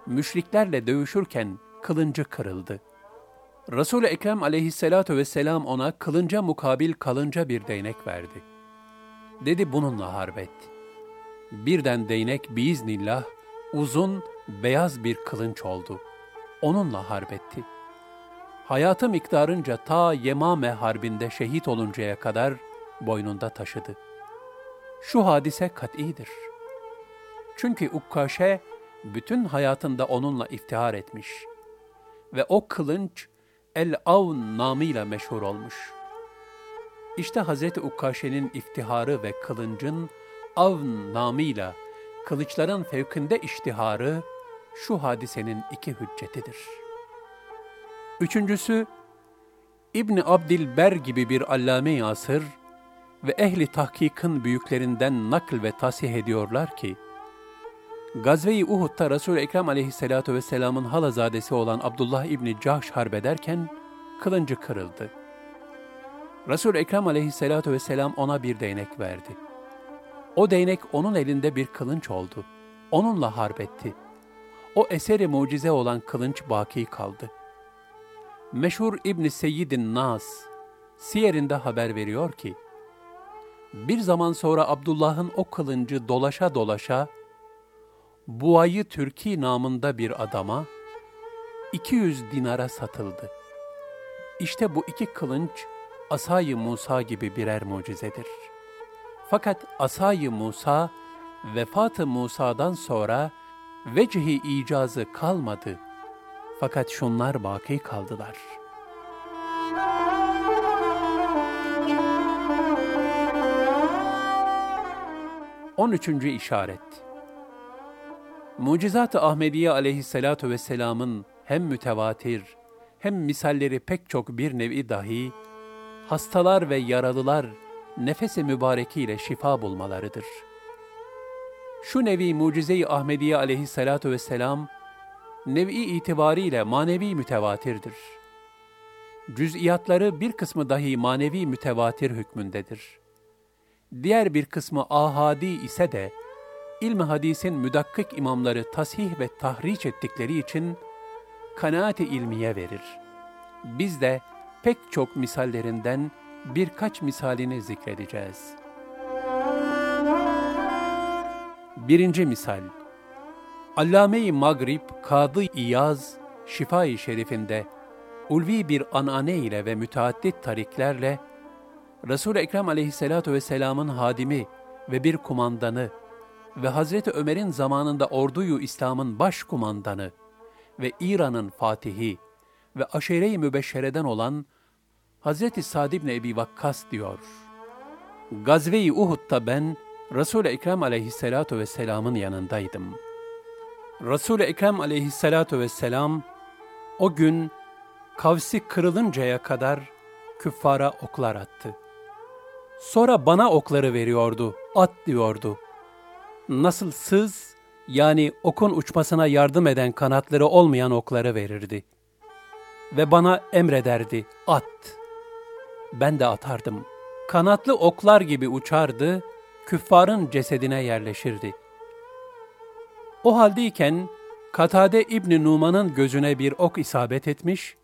müşriklerle dövüşürken kılıncı kırıldı. Resul-i Ekrem aleyhissalatu vesselam ona kılınca mukabil kalınca bir değnek verdi. Dedi bununla harbet. Birden değnek biiznillah uzun beyaz bir kılınç oldu. Onunla harbetti. Hayatı miktarınca ta Yemame harbinde şehit oluncaya kadar boynunda taşıdı. Şu hadise kat'idir. Çünkü Ukkaşe bütün hayatında onunla iftihar etmiş ve o kılınç El-Avn namıyla meşhur olmuş.'' İşte Hz. Ukkaşe'nin iftiharı ve kılıncın avn namıyla kılıçların fevkinde iştiharı şu hadisenin iki hüccetidir. Üçüncüsü, İbni Abdilber gibi bir allame-i asır ve ehli tahkikın büyüklerinden nakl ve tasih ediyorlar ki, Gazve-i Uhud'da Resul-i Ekrem aleyhissalatu vesselamın halazadesi olan Abdullah İbni Cahş harbederken kılıncı kırıldı.'' Resul Ekrem aleyhissalatu vesselam ona bir değnek verdi. O değnek onun elinde bir kılınç oldu. Onunla harbetti. O eseri mucize olan kılınç baki kaldı. Meşhur İbn Seyyidin Nas, Siyer'inde haber veriyor ki, bir zaman sonra Abdullah'ın o kılıncı dolaşa dolaşa, Buayı Türki namında bir adama 200 dinara satıldı. İşte bu iki kılınç Asay-ı Musa gibi birer mucizedir. Fakat Asay-ı Musa, vefatı Musa'dan sonra vecihi icazı kalmadı. Fakat şunlar baki kaldılar. On üçüncü işaret Mucizat-ı Ahmediye aleyhissalatu vesselamın hem mütevatir hem misalleri pek çok bir nevi dahi hastalar ve yaralılar nefesi mübarekiyle şifa bulmalarıdır. Şu nevi mucize-i Ahmediye aleyhissalatu vesselam nevi itibariyle manevi mütevatirdir. Cüz'iyatları bir kısmı dahi manevi mütevatir hükmündedir. Diğer bir kısmı ahadi ise de ilmi hadisin müdakkik imamları tasih ve tahriç ettikleri için kanaati ilmiye verir. Biz de pek çok misallerinden birkaç misalini zikredeceğiz. Birinci misal Allame-i Magrib Kadı İyaz Şifa-i Şerifinde ulvi bir anane ile ve müteaddit tariklerle Resul-i Ekrem aleyhissalatu vesselamın hadimi ve bir kumandanı ve Hazreti Ömer'in zamanında orduyu İslam'ın baş kumandanı ve İran'ın fatihi ve aşere-i mübeşşereden olan Hazreti Sa'd ibn Ebi Vakkas diyor. Gazve-i Uhud'da ben Resul-i Ekrem aleyhissalatu vesselamın yanındaydım. Resul-i Ekrem aleyhissalatu vesselam o gün kavsi kırılıncaya kadar küffara oklar attı. Sonra bana okları veriyordu, at diyordu. Nasıl sız, yani okun uçmasına yardım eden kanatları olmayan okları verirdi. Ve bana emrederdi, at. Ben de atardım. Kanatlı oklar gibi uçardı, küffarın cesedine yerleşirdi. O haldeyken Katade İbni Numan'ın gözüne bir ok isabet etmiş,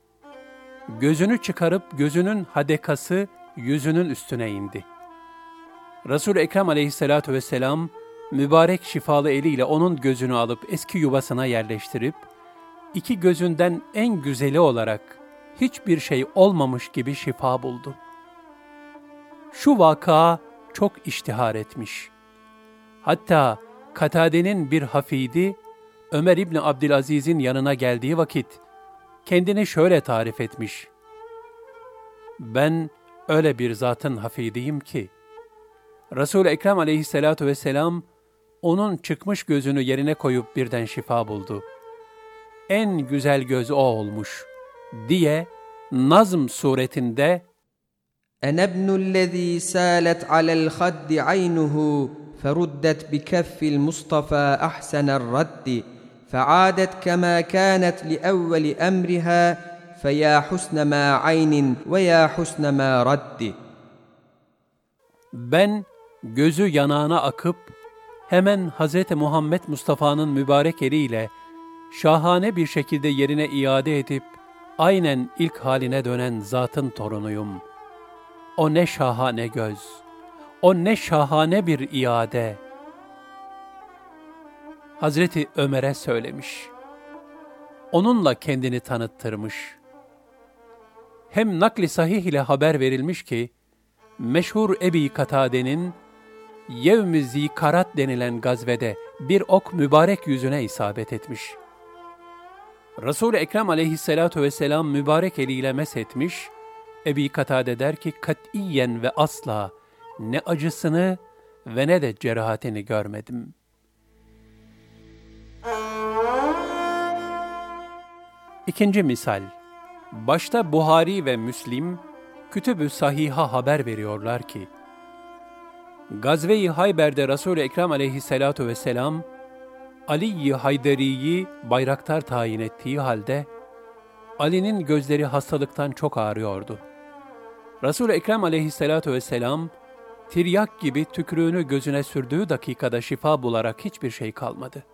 gözünü çıkarıp gözünün hadekası yüzünün üstüne indi. resul Ekrem aleyhissalatu vesselam, mübarek şifalı eliyle onun gözünü alıp eski yuvasına yerleştirip, iki gözünden en güzeli olarak hiçbir şey olmamış gibi şifa buldu. Şu vaka çok iştihar etmiş. Hatta Katade'nin bir hafidi, Ömer İbni Abdülaziz'in yanına geldiği vakit, kendini şöyle tarif etmiş. Ben öyle bir zatın hafidiyim ki, Resul-i Ekrem aleyhissalatu vesselam, onun çıkmış gözünü yerine koyup birden şifa buldu. En güzel göz o olmuş diye Nazm suretinde أنا ابن الذي سالت على الخد عينه فردت بكف المصطفى أحسن الرد فعادت كما كانت لأول أمرها فيا حسن ما عين ويا حسن ما رد Ben gözü yanağına akıp hemen Hz. Muhammed Mustafa'nın mübarek eliyle şahane bir şekilde yerine iade edip aynen ilk haline dönen zatın torunuyum. O ne şahane göz, o ne şahane bir iade. Hazreti Ömer'e söylemiş. Onunla kendini tanıttırmış. Hem nakli sahih ile haber verilmiş ki, meşhur Ebi Katade'nin Yevm-i Zikarat denilen gazvede bir ok mübarek yüzüne isabet etmiş. Resul-i Ekrem aleyhissalatu vesselam mübarek eliyle meshetmiş, Ebi Katade der ki katiyen ve asla ne acısını ve ne de cerahatini görmedim. İkinci misal, başta Buhari ve Müslim, Kütüb-ü Sahih'a haber veriyorlar ki, Gazve-i Hayber'de Resul-i Ekrem aleyhissalatu vesselam, Ali-i Haydari'yi bayraktar tayin ettiği halde, Ali'nin gözleri hastalıktan çok ağrıyordu. Resul-i Ekrem aleyhissalatu vesselam, tiryak gibi tükrüğünü gözüne sürdüğü dakikada şifa bularak hiçbir şey kalmadı.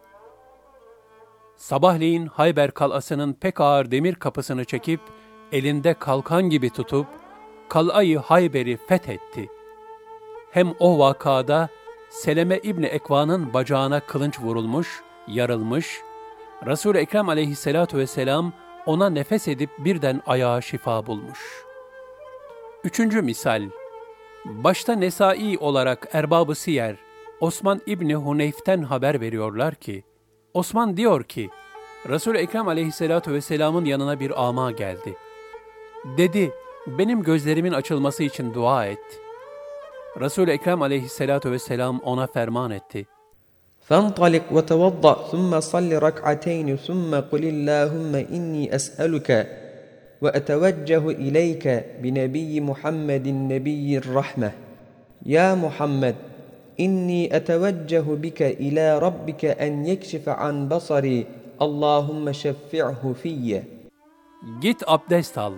Sabahleyin Hayber kalasının pek ağır demir kapısını çekip, elinde kalkan gibi tutup, Kal'ayı Hayber'i fethetti. Hem o vakada Seleme İbni Ekva'nın bacağına kılınç vurulmuş, yarılmış, Resul-i Ekrem aleyhissalatu vesselam ona nefes edip birden ayağa şifa bulmuş. Üçüncü misal, başta Nesai olarak Erbab-ı Siyer, Osman İbni Huneyf'ten haber veriyorlar ki, Osman diyor ki, Resul-i Ekrem aleyhissalatu vesselamın yanına bir ama geldi. Dedi, benim gözlerimin açılması için dua et. Resul-i Ekrem aleyhissalatu vesselam ona ferman etti. فانطلق وتوضأ ثم صل ركعتين ثم قل اللهم إني أسألك وأتوجه إليك بنبي محمد نبي الرحمة يا محمد إني أتوجه بك إلى ربك أن يكشف عن بصري اللهم شفعه في Git abdest al.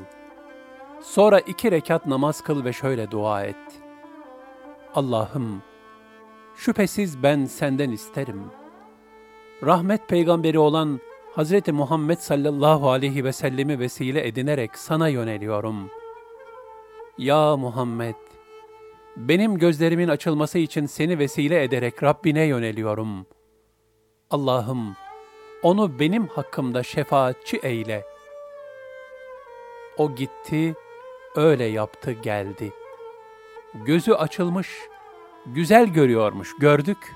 Sonra iki rekat namaz kıl ve şöyle dua et. Allah'ım, şüphesiz ben senden isterim. Rahmet peygamberi olan Hz. Muhammed sallallahu aleyhi ve sellemi vesile edinerek sana yöneliyorum. Ya Muhammed, benim gözlerimin açılması için seni vesile ederek Rabbine yöneliyorum. Allah'ım, onu benim hakkımda şefaatçi eyle. O gitti, öyle yaptı geldi. Gözü açılmış, güzel görüyormuş, gördük.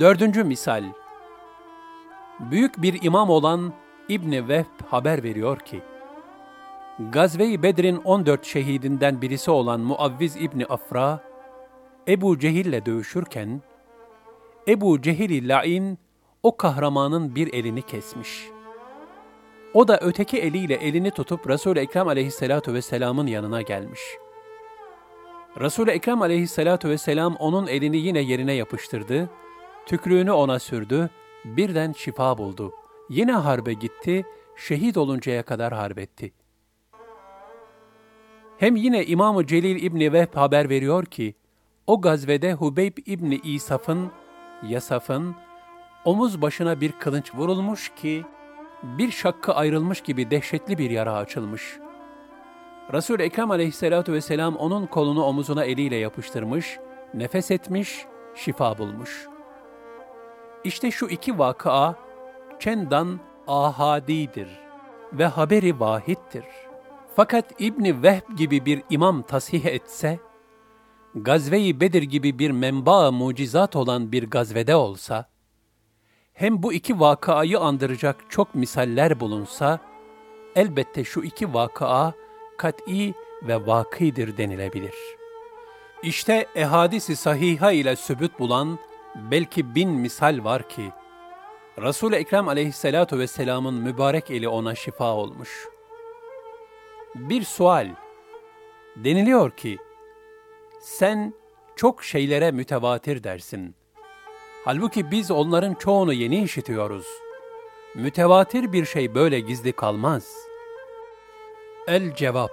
Dördüncü misal. Büyük bir imam olan İbni Vehb haber veriyor ki, Gazve-i Bedir'in 14 şehidinden birisi olan Muavviz İbni Afra, Ebu Cehil'le dövüşürken, Ebu Cehil-i La'in o kahramanın bir elini kesmiş. O da öteki eliyle elini tutup Resul-i Ekrem aleyhissalatu vesselamın yanına gelmiş. Resul-i Ekrem aleyhissalatu vesselam onun elini yine yerine yapıştırdı, tükrüğünü ona sürdü, birden şifa buldu. Yine harbe gitti, şehit oluncaya kadar harbetti. Hem yine İmam-ı Celil İbni Vehb haber veriyor ki, o gazvede Hubeyb İbni İsaf'ın, Yasaf'ın, omuz başına bir kılınç vurulmuş ki, bir şakkı ayrılmış gibi dehşetli bir yara açılmış. Resul-i Ekrem aleyhissalatu vesselam onun kolunu omuzuna eliyle yapıştırmış, nefes etmiş, şifa bulmuş. İşte şu iki vakıa, çendan ahadidir ve haberi vahittir. Fakat İbni Vehb gibi bir imam tasih etse, Gazve-i Bedir gibi bir menba mucizat olan bir gazvede olsa, hem bu iki vakayı andıracak çok misaller bulunsa, elbette şu iki vakıa kat'i ve vakidir denilebilir. İşte ehadisi sahiha ile sübüt bulan belki bin misal var ki, Resul-i Ekrem aleyhissalatu vesselamın mübarek eli ona şifa olmuş. Bir sual, deniliyor ki, sen çok şeylere mütevatir dersin.'' Halbuki biz onların çoğunu yeni işitiyoruz. Mütevatir bir şey böyle gizli kalmaz. El cevap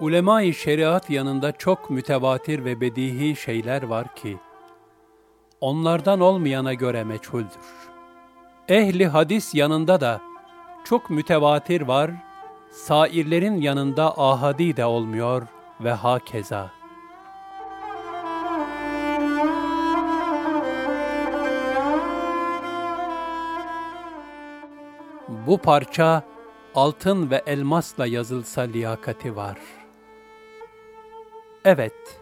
Ulema-i şeriat yanında çok mütevatir ve bedihi şeyler var ki, onlardan olmayana göre meçhuldür. Ehli hadis yanında da çok mütevatir var, sairlerin yanında ahadi de olmuyor ve hakeza. Bu parça altın ve elmasla yazılsa liyakati var. Evet,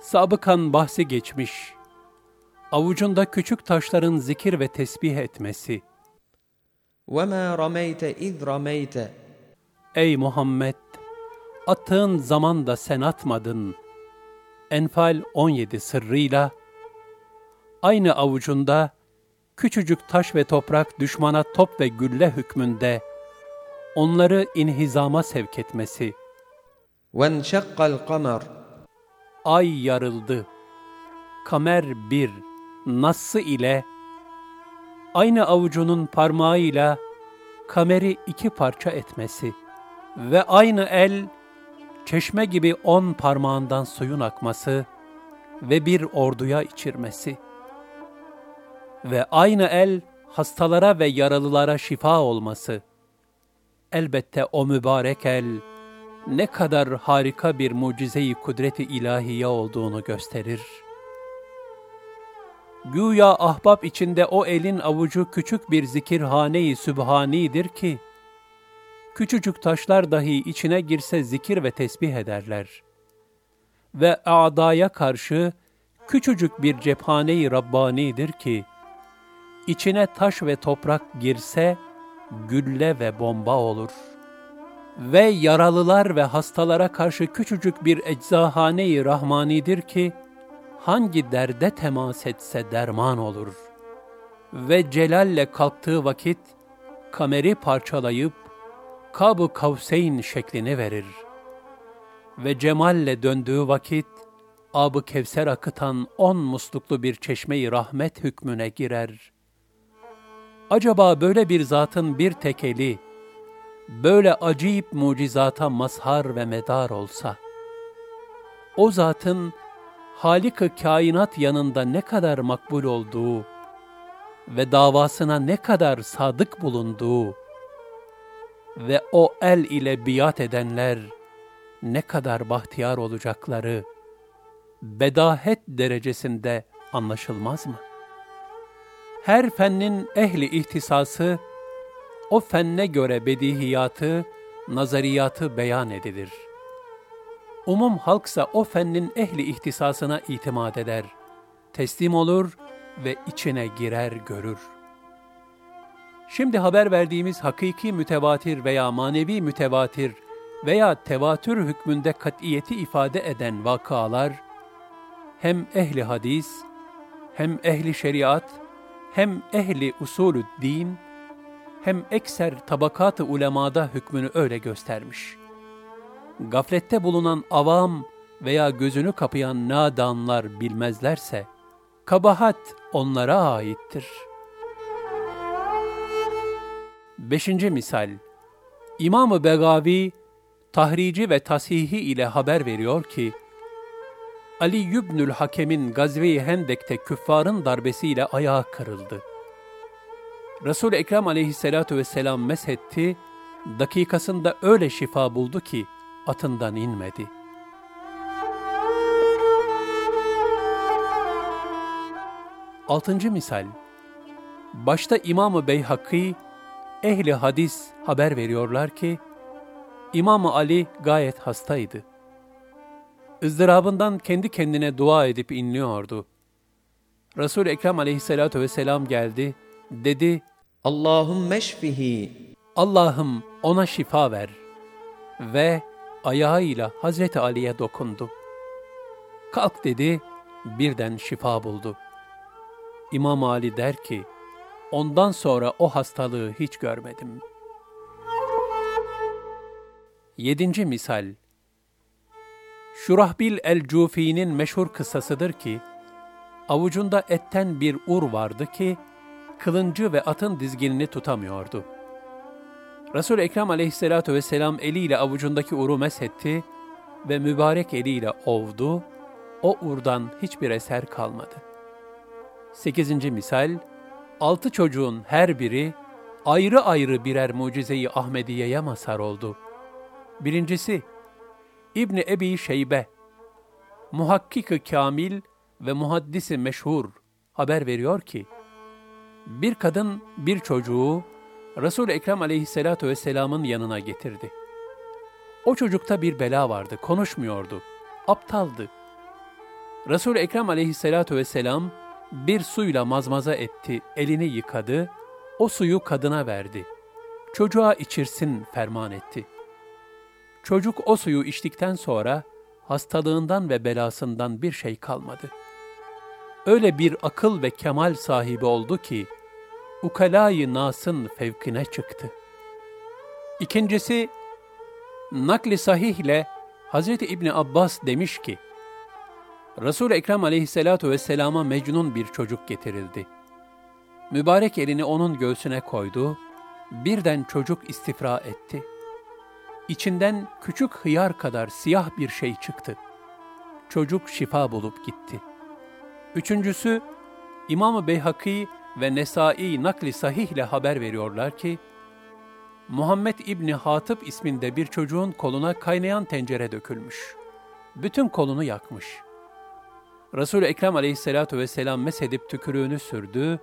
sabıkan bahsi geçmiş. Avucunda küçük taşların zikir ve tesbih etmesi. وَمَا رَمَيْتَ اِذْ رَمَيْتَ Ey Muhammed! Attığın zaman da sen atmadın. Enfal 17 sırrıyla, aynı avucunda, küçücük taş ve toprak düşmana top ve gülle hükmünde onları inhizama sevk etmesi. وَانْشَقَّ الْقَمَرُ Ay yarıldı. Kamer bir, nassı ile aynı avucunun parmağıyla kameri iki parça etmesi ve aynı el çeşme gibi on parmağından suyun akması ve bir orduya içirmesi.'' Ve aynı el hastalara ve yaralılara şifa olması. Elbette o mübarek el, ne kadar harika bir mucize-i kudreti ilahiye olduğunu gösterir. Güya ahbap içinde o elin avucu küçük bir zikirhane-i sübhanidir ki, küçücük taşlar dahi içine girse zikir ve tesbih ederler. Ve a'daya karşı küçücük bir cephane-i Rabbani'dir ki, içine taş ve toprak girse, gülle ve bomba olur.'' ve yaralılar ve hastalara karşı küçücük bir eczahane-i rahmanidir ki, hangi derde temas etse derman olur. Ve celalle kalktığı vakit, kameri parçalayıp, Kab-ı Kavseyn şeklini verir. Ve cemalle döndüğü vakit, abı kevser akıtan on musluklu bir çeşmeyi rahmet hükmüne girer. Acaba böyle bir zatın bir tekeli, böyle acayip mucizata mazhar ve medar olsa, o zatın Halik-ı kainat yanında ne kadar makbul olduğu ve davasına ne kadar sadık bulunduğu ve o el ile biat edenler ne kadar bahtiyar olacakları bedahet derecesinde anlaşılmaz mı? Her fennin ehli ihtisası, o fenne göre bedihiyatı, nazariyatı beyan edilir. Umum halksa o fennin ehli ihtisasına itimat eder, teslim olur ve içine girer görür. Şimdi haber verdiğimiz hakiki mütevatir veya manevi mütevatir veya tevatür hükmünde katiyeti ifade eden vakalar, hem ehli hadis, hem ehli şeriat, hem ehli usulü din, hem ekser tabakat-ı ulemada hükmünü öyle göstermiş. Gaflette bulunan avam veya gözünü kapayan nadanlar bilmezlerse, kabahat onlara aittir. Beşinci misal, İmam-ı Begavi, tahrici ve tasihi ile haber veriyor ki, Ali Yübnül Hakem'in Gazve-i Hendek'te küffarın darbesiyle ayağı kırıldı. Resul-i Ekrem aleyhissalatu vesselam meshetti, dakikasında öyle şifa buldu ki atından inmedi. Altıncı misal, başta İmam-ı Beyhakî, ehli hadis haber veriyorlar ki, İmam-ı Ali gayet hastaydı. Izdırabından kendi kendine dua edip inliyordu. Resul-i Ekrem aleyhissalatu vesselam geldi, dedi, Allahümme şfihi. Allah'ım ona şifa ver. Ve ayağıyla Hazreti Ali'ye dokundu. Kalk dedi, birden şifa buldu. İmam Ali der ki, ondan sonra o hastalığı hiç görmedim. Yedinci misal Şurahbil el-Cufi'nin meşhur kıssasıdır ki, avucunda etten bir ur vardı ki, kılıncı ve atın dizginini tutamıyordu. Resul Ekrem aleyhissalatu vesselam eliyle avucundaki uru meshetti ve mübarek eliyle ovdu, o urdan hiçbir eser kalmadı. Sekizinci misal, altı çocuğun her biri ayrı ayrı birer mucizeyi Ahmediye'ye mazhar oldu. Birincisi, İbni Ebi Şeybe, muhakkik kamil ve muhaddisi meşhur haber veriyor ki, bir kadın bir çocuğu Resul Ekrem Aleyhissalatu vesselam'ın yanına getirdi. O çocukta bir bela vardı, konuşmuyordu, aptaldı. Resul Ekrem Aleyhissalatu vesselam bir suyla mazmaza etti, elini yıkadı, o suyu kadına verdi. Çocuğa içirsin ferman etti. Çocuk o suyu içtikten sonra hastalığından ve belasından bir şey kalmadı. Öyle bir akıl ve kemal sahibi oldu ki, ukalayı nasın fevkine çıktı. İkincisi, nakli sahih ile Hz. İbni Abbas demiş ki, Resul-i Ekrem aleyhissalatu vesselama Mecnun bir çocuk getirildi. Mübarek elini onun göğsüne koydu, birden çocuk istifra etti. İçinden küçük hıyar kadar siyah bir şey çıktı. Çocuk şifa bulup gitti. Üçüncüsü, İmam-ı Beyhaki ve Nesai nakli sahihle haber veriyorlar ki, Muhammed İbni Hatip isminde bir çocuğun koluna kaynayan tencere dökülmüş. Bütün kolunu yakmış. Resul-i Ekrem aleyhissalatu vesselam mesedip tükürüğünü sürdü,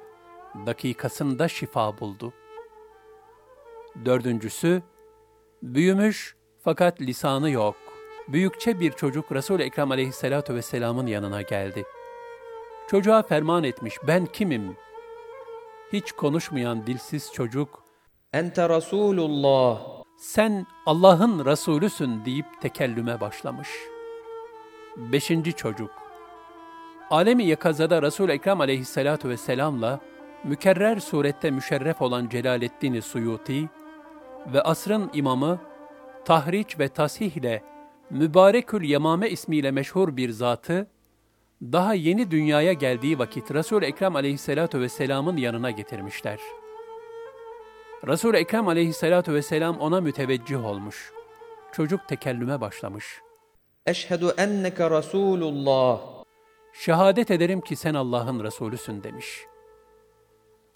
dakikasında şifa buldu. Dördüncüsü, büyümüş fakat lisanı yok. Büyükçe bir çocuk Resul-i Ekrem aleyhissalatu vesselamın yanına geldi. Çocuğa ferman etmiş, ben kimim? Hiç konuşmayan dilsiz çocuk, Ente Resulullah. sen Allah'ın Resulüsün deyip tekellüme başlamış. Beşinci çocuk Alemi yakazada Resul-i Ekrem aleyhissalatu vesselamla mükerrer surette müşerref olan Celaleddin Suyuti ve asrın imamı tahriç ve tasih ile Mübarekül Yemame ismiyle meşhur bir zatı daha yeni dünyaya geldiği vakit Resul-i Ekrem aleyhissalatu vesselamın yanına getirmişler. Resul-i Ekrem aleyhissalatu vesselam ona müteveccih olmuş. Çocuk tekellüme başlamış. Eşhedü enneke Resulullah. Şehadet ederim ki sen Allah'ın Resulüsün demiş.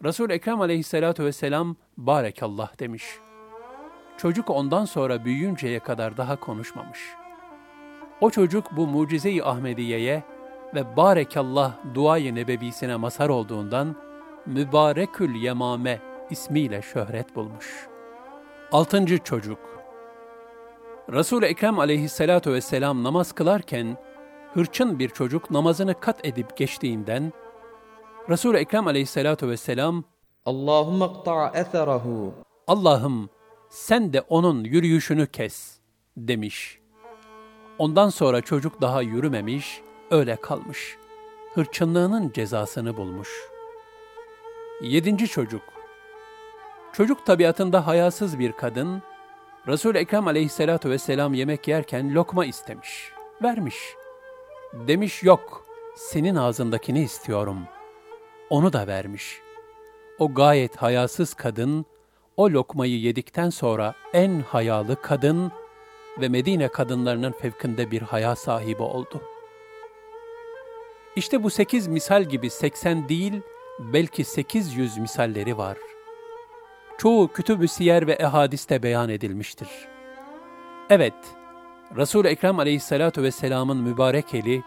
Resul Ekrem aleyhissalatu vesselam barekallah demiş. Çocuk ondan sonra büyüyünceye kadar daha konuşmamış. O çocuk bu mucize-i Ahmediye'ye ve barekallah duayı nebebisine mazhar olduğundan Mübarekül Yemame ismiyle şöhret bulmuş. Altıncı çocuk Resul-i Ekrem aleyhissalatu vesselam namaz kılarken hırçın bir çocuk namazını kat edip geçtiğinden Resul-i Ekrem aleyhissalatu vesselam Allahümme qta'a etherehu. Allah'ım sen de onun yürüyüşünü kes demiş. Ondan sonra çocuk daha yürümemiş, öyle kalmış. Hırçınlığının cezasını bulmuş. Yedinci çocuk Çocuk tabiatında hayasız bir kadın, Resul-i Ekrem aleyhissalatu vesselam yemek yerken lokma istemiş, vermiş. Demiş yok, senin ağzındakini istiyorum. Onu da vermiş. O gayet hayasız kadın, o lokmayı yedikten sonra en hayalı kadın ve Medine kadınlarının fevkinde bir haya sahibi oldu. İşte bu sekiz misal gibi seksen değil, belki sekiz yüz misalleri var. Çoğu kütüb-ü siyer ve ehadiste beyan edilmiştir. Evet, Resul-i Ekrem aleyhissalatu vesselamın mübarek eli,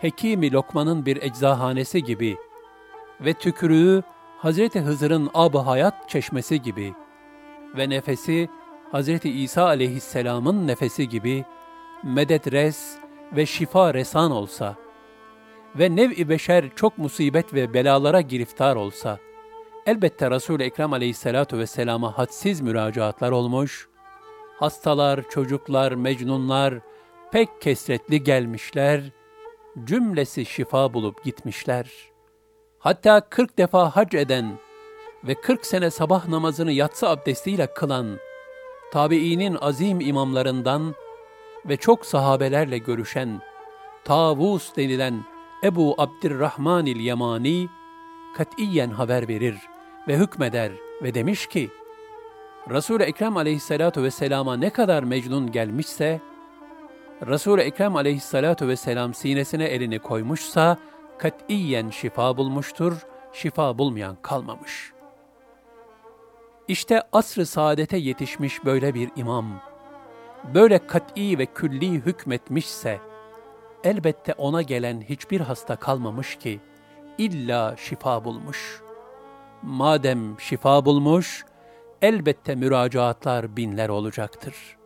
Hekimi Lokman'ın bir eczahanesi gibi ve tükürüğü Hazreti Hızır'ın ab hayat çeşmesi gibi ve nefesi Hazreti İsa aleyhisselamın nefesi gibi medet res ve şifa resan olsa ve nev-i beşer çok musibet ve belalara giriftar olsa, elbette Resul-i Ekrem aleyhissalatu vesselama hadsiz müracaatlar olmuş, hastalar, çocuklar, mecnunlar pek kesretli gelmişler, cümlesi şifa bulup gitmişler. Hatta kırk defa hac eden ve kırk sene sabah namazını yatsı abdestiyle kılan, tabiinin azim imamlarından ve çok sahabelerle görüşen, Tavus denilen Ebu Abdirrahmanil Yemani, katiyen haber verir ve hükmeder ve demiş ki, Resul-i Ekrem aleyhissalatu vesselama ne kadar mecnun gelmişse, Resul-i Ekrem aleyhissalatu vesselam sinesine elini koymuşsa, katiyen şifa bulmuştur, şifa bulmayan kalmamış. İşte asr-ı saadete yetişmiş böyle bir imam, böyle kat'i ve külli hükmetmişse, elbette ona gelen hiçbir hasta kalmamış ki, illa şifa bulmuş. Madem şifa bulmuş, elbette müracaatlar binler olacaktır.''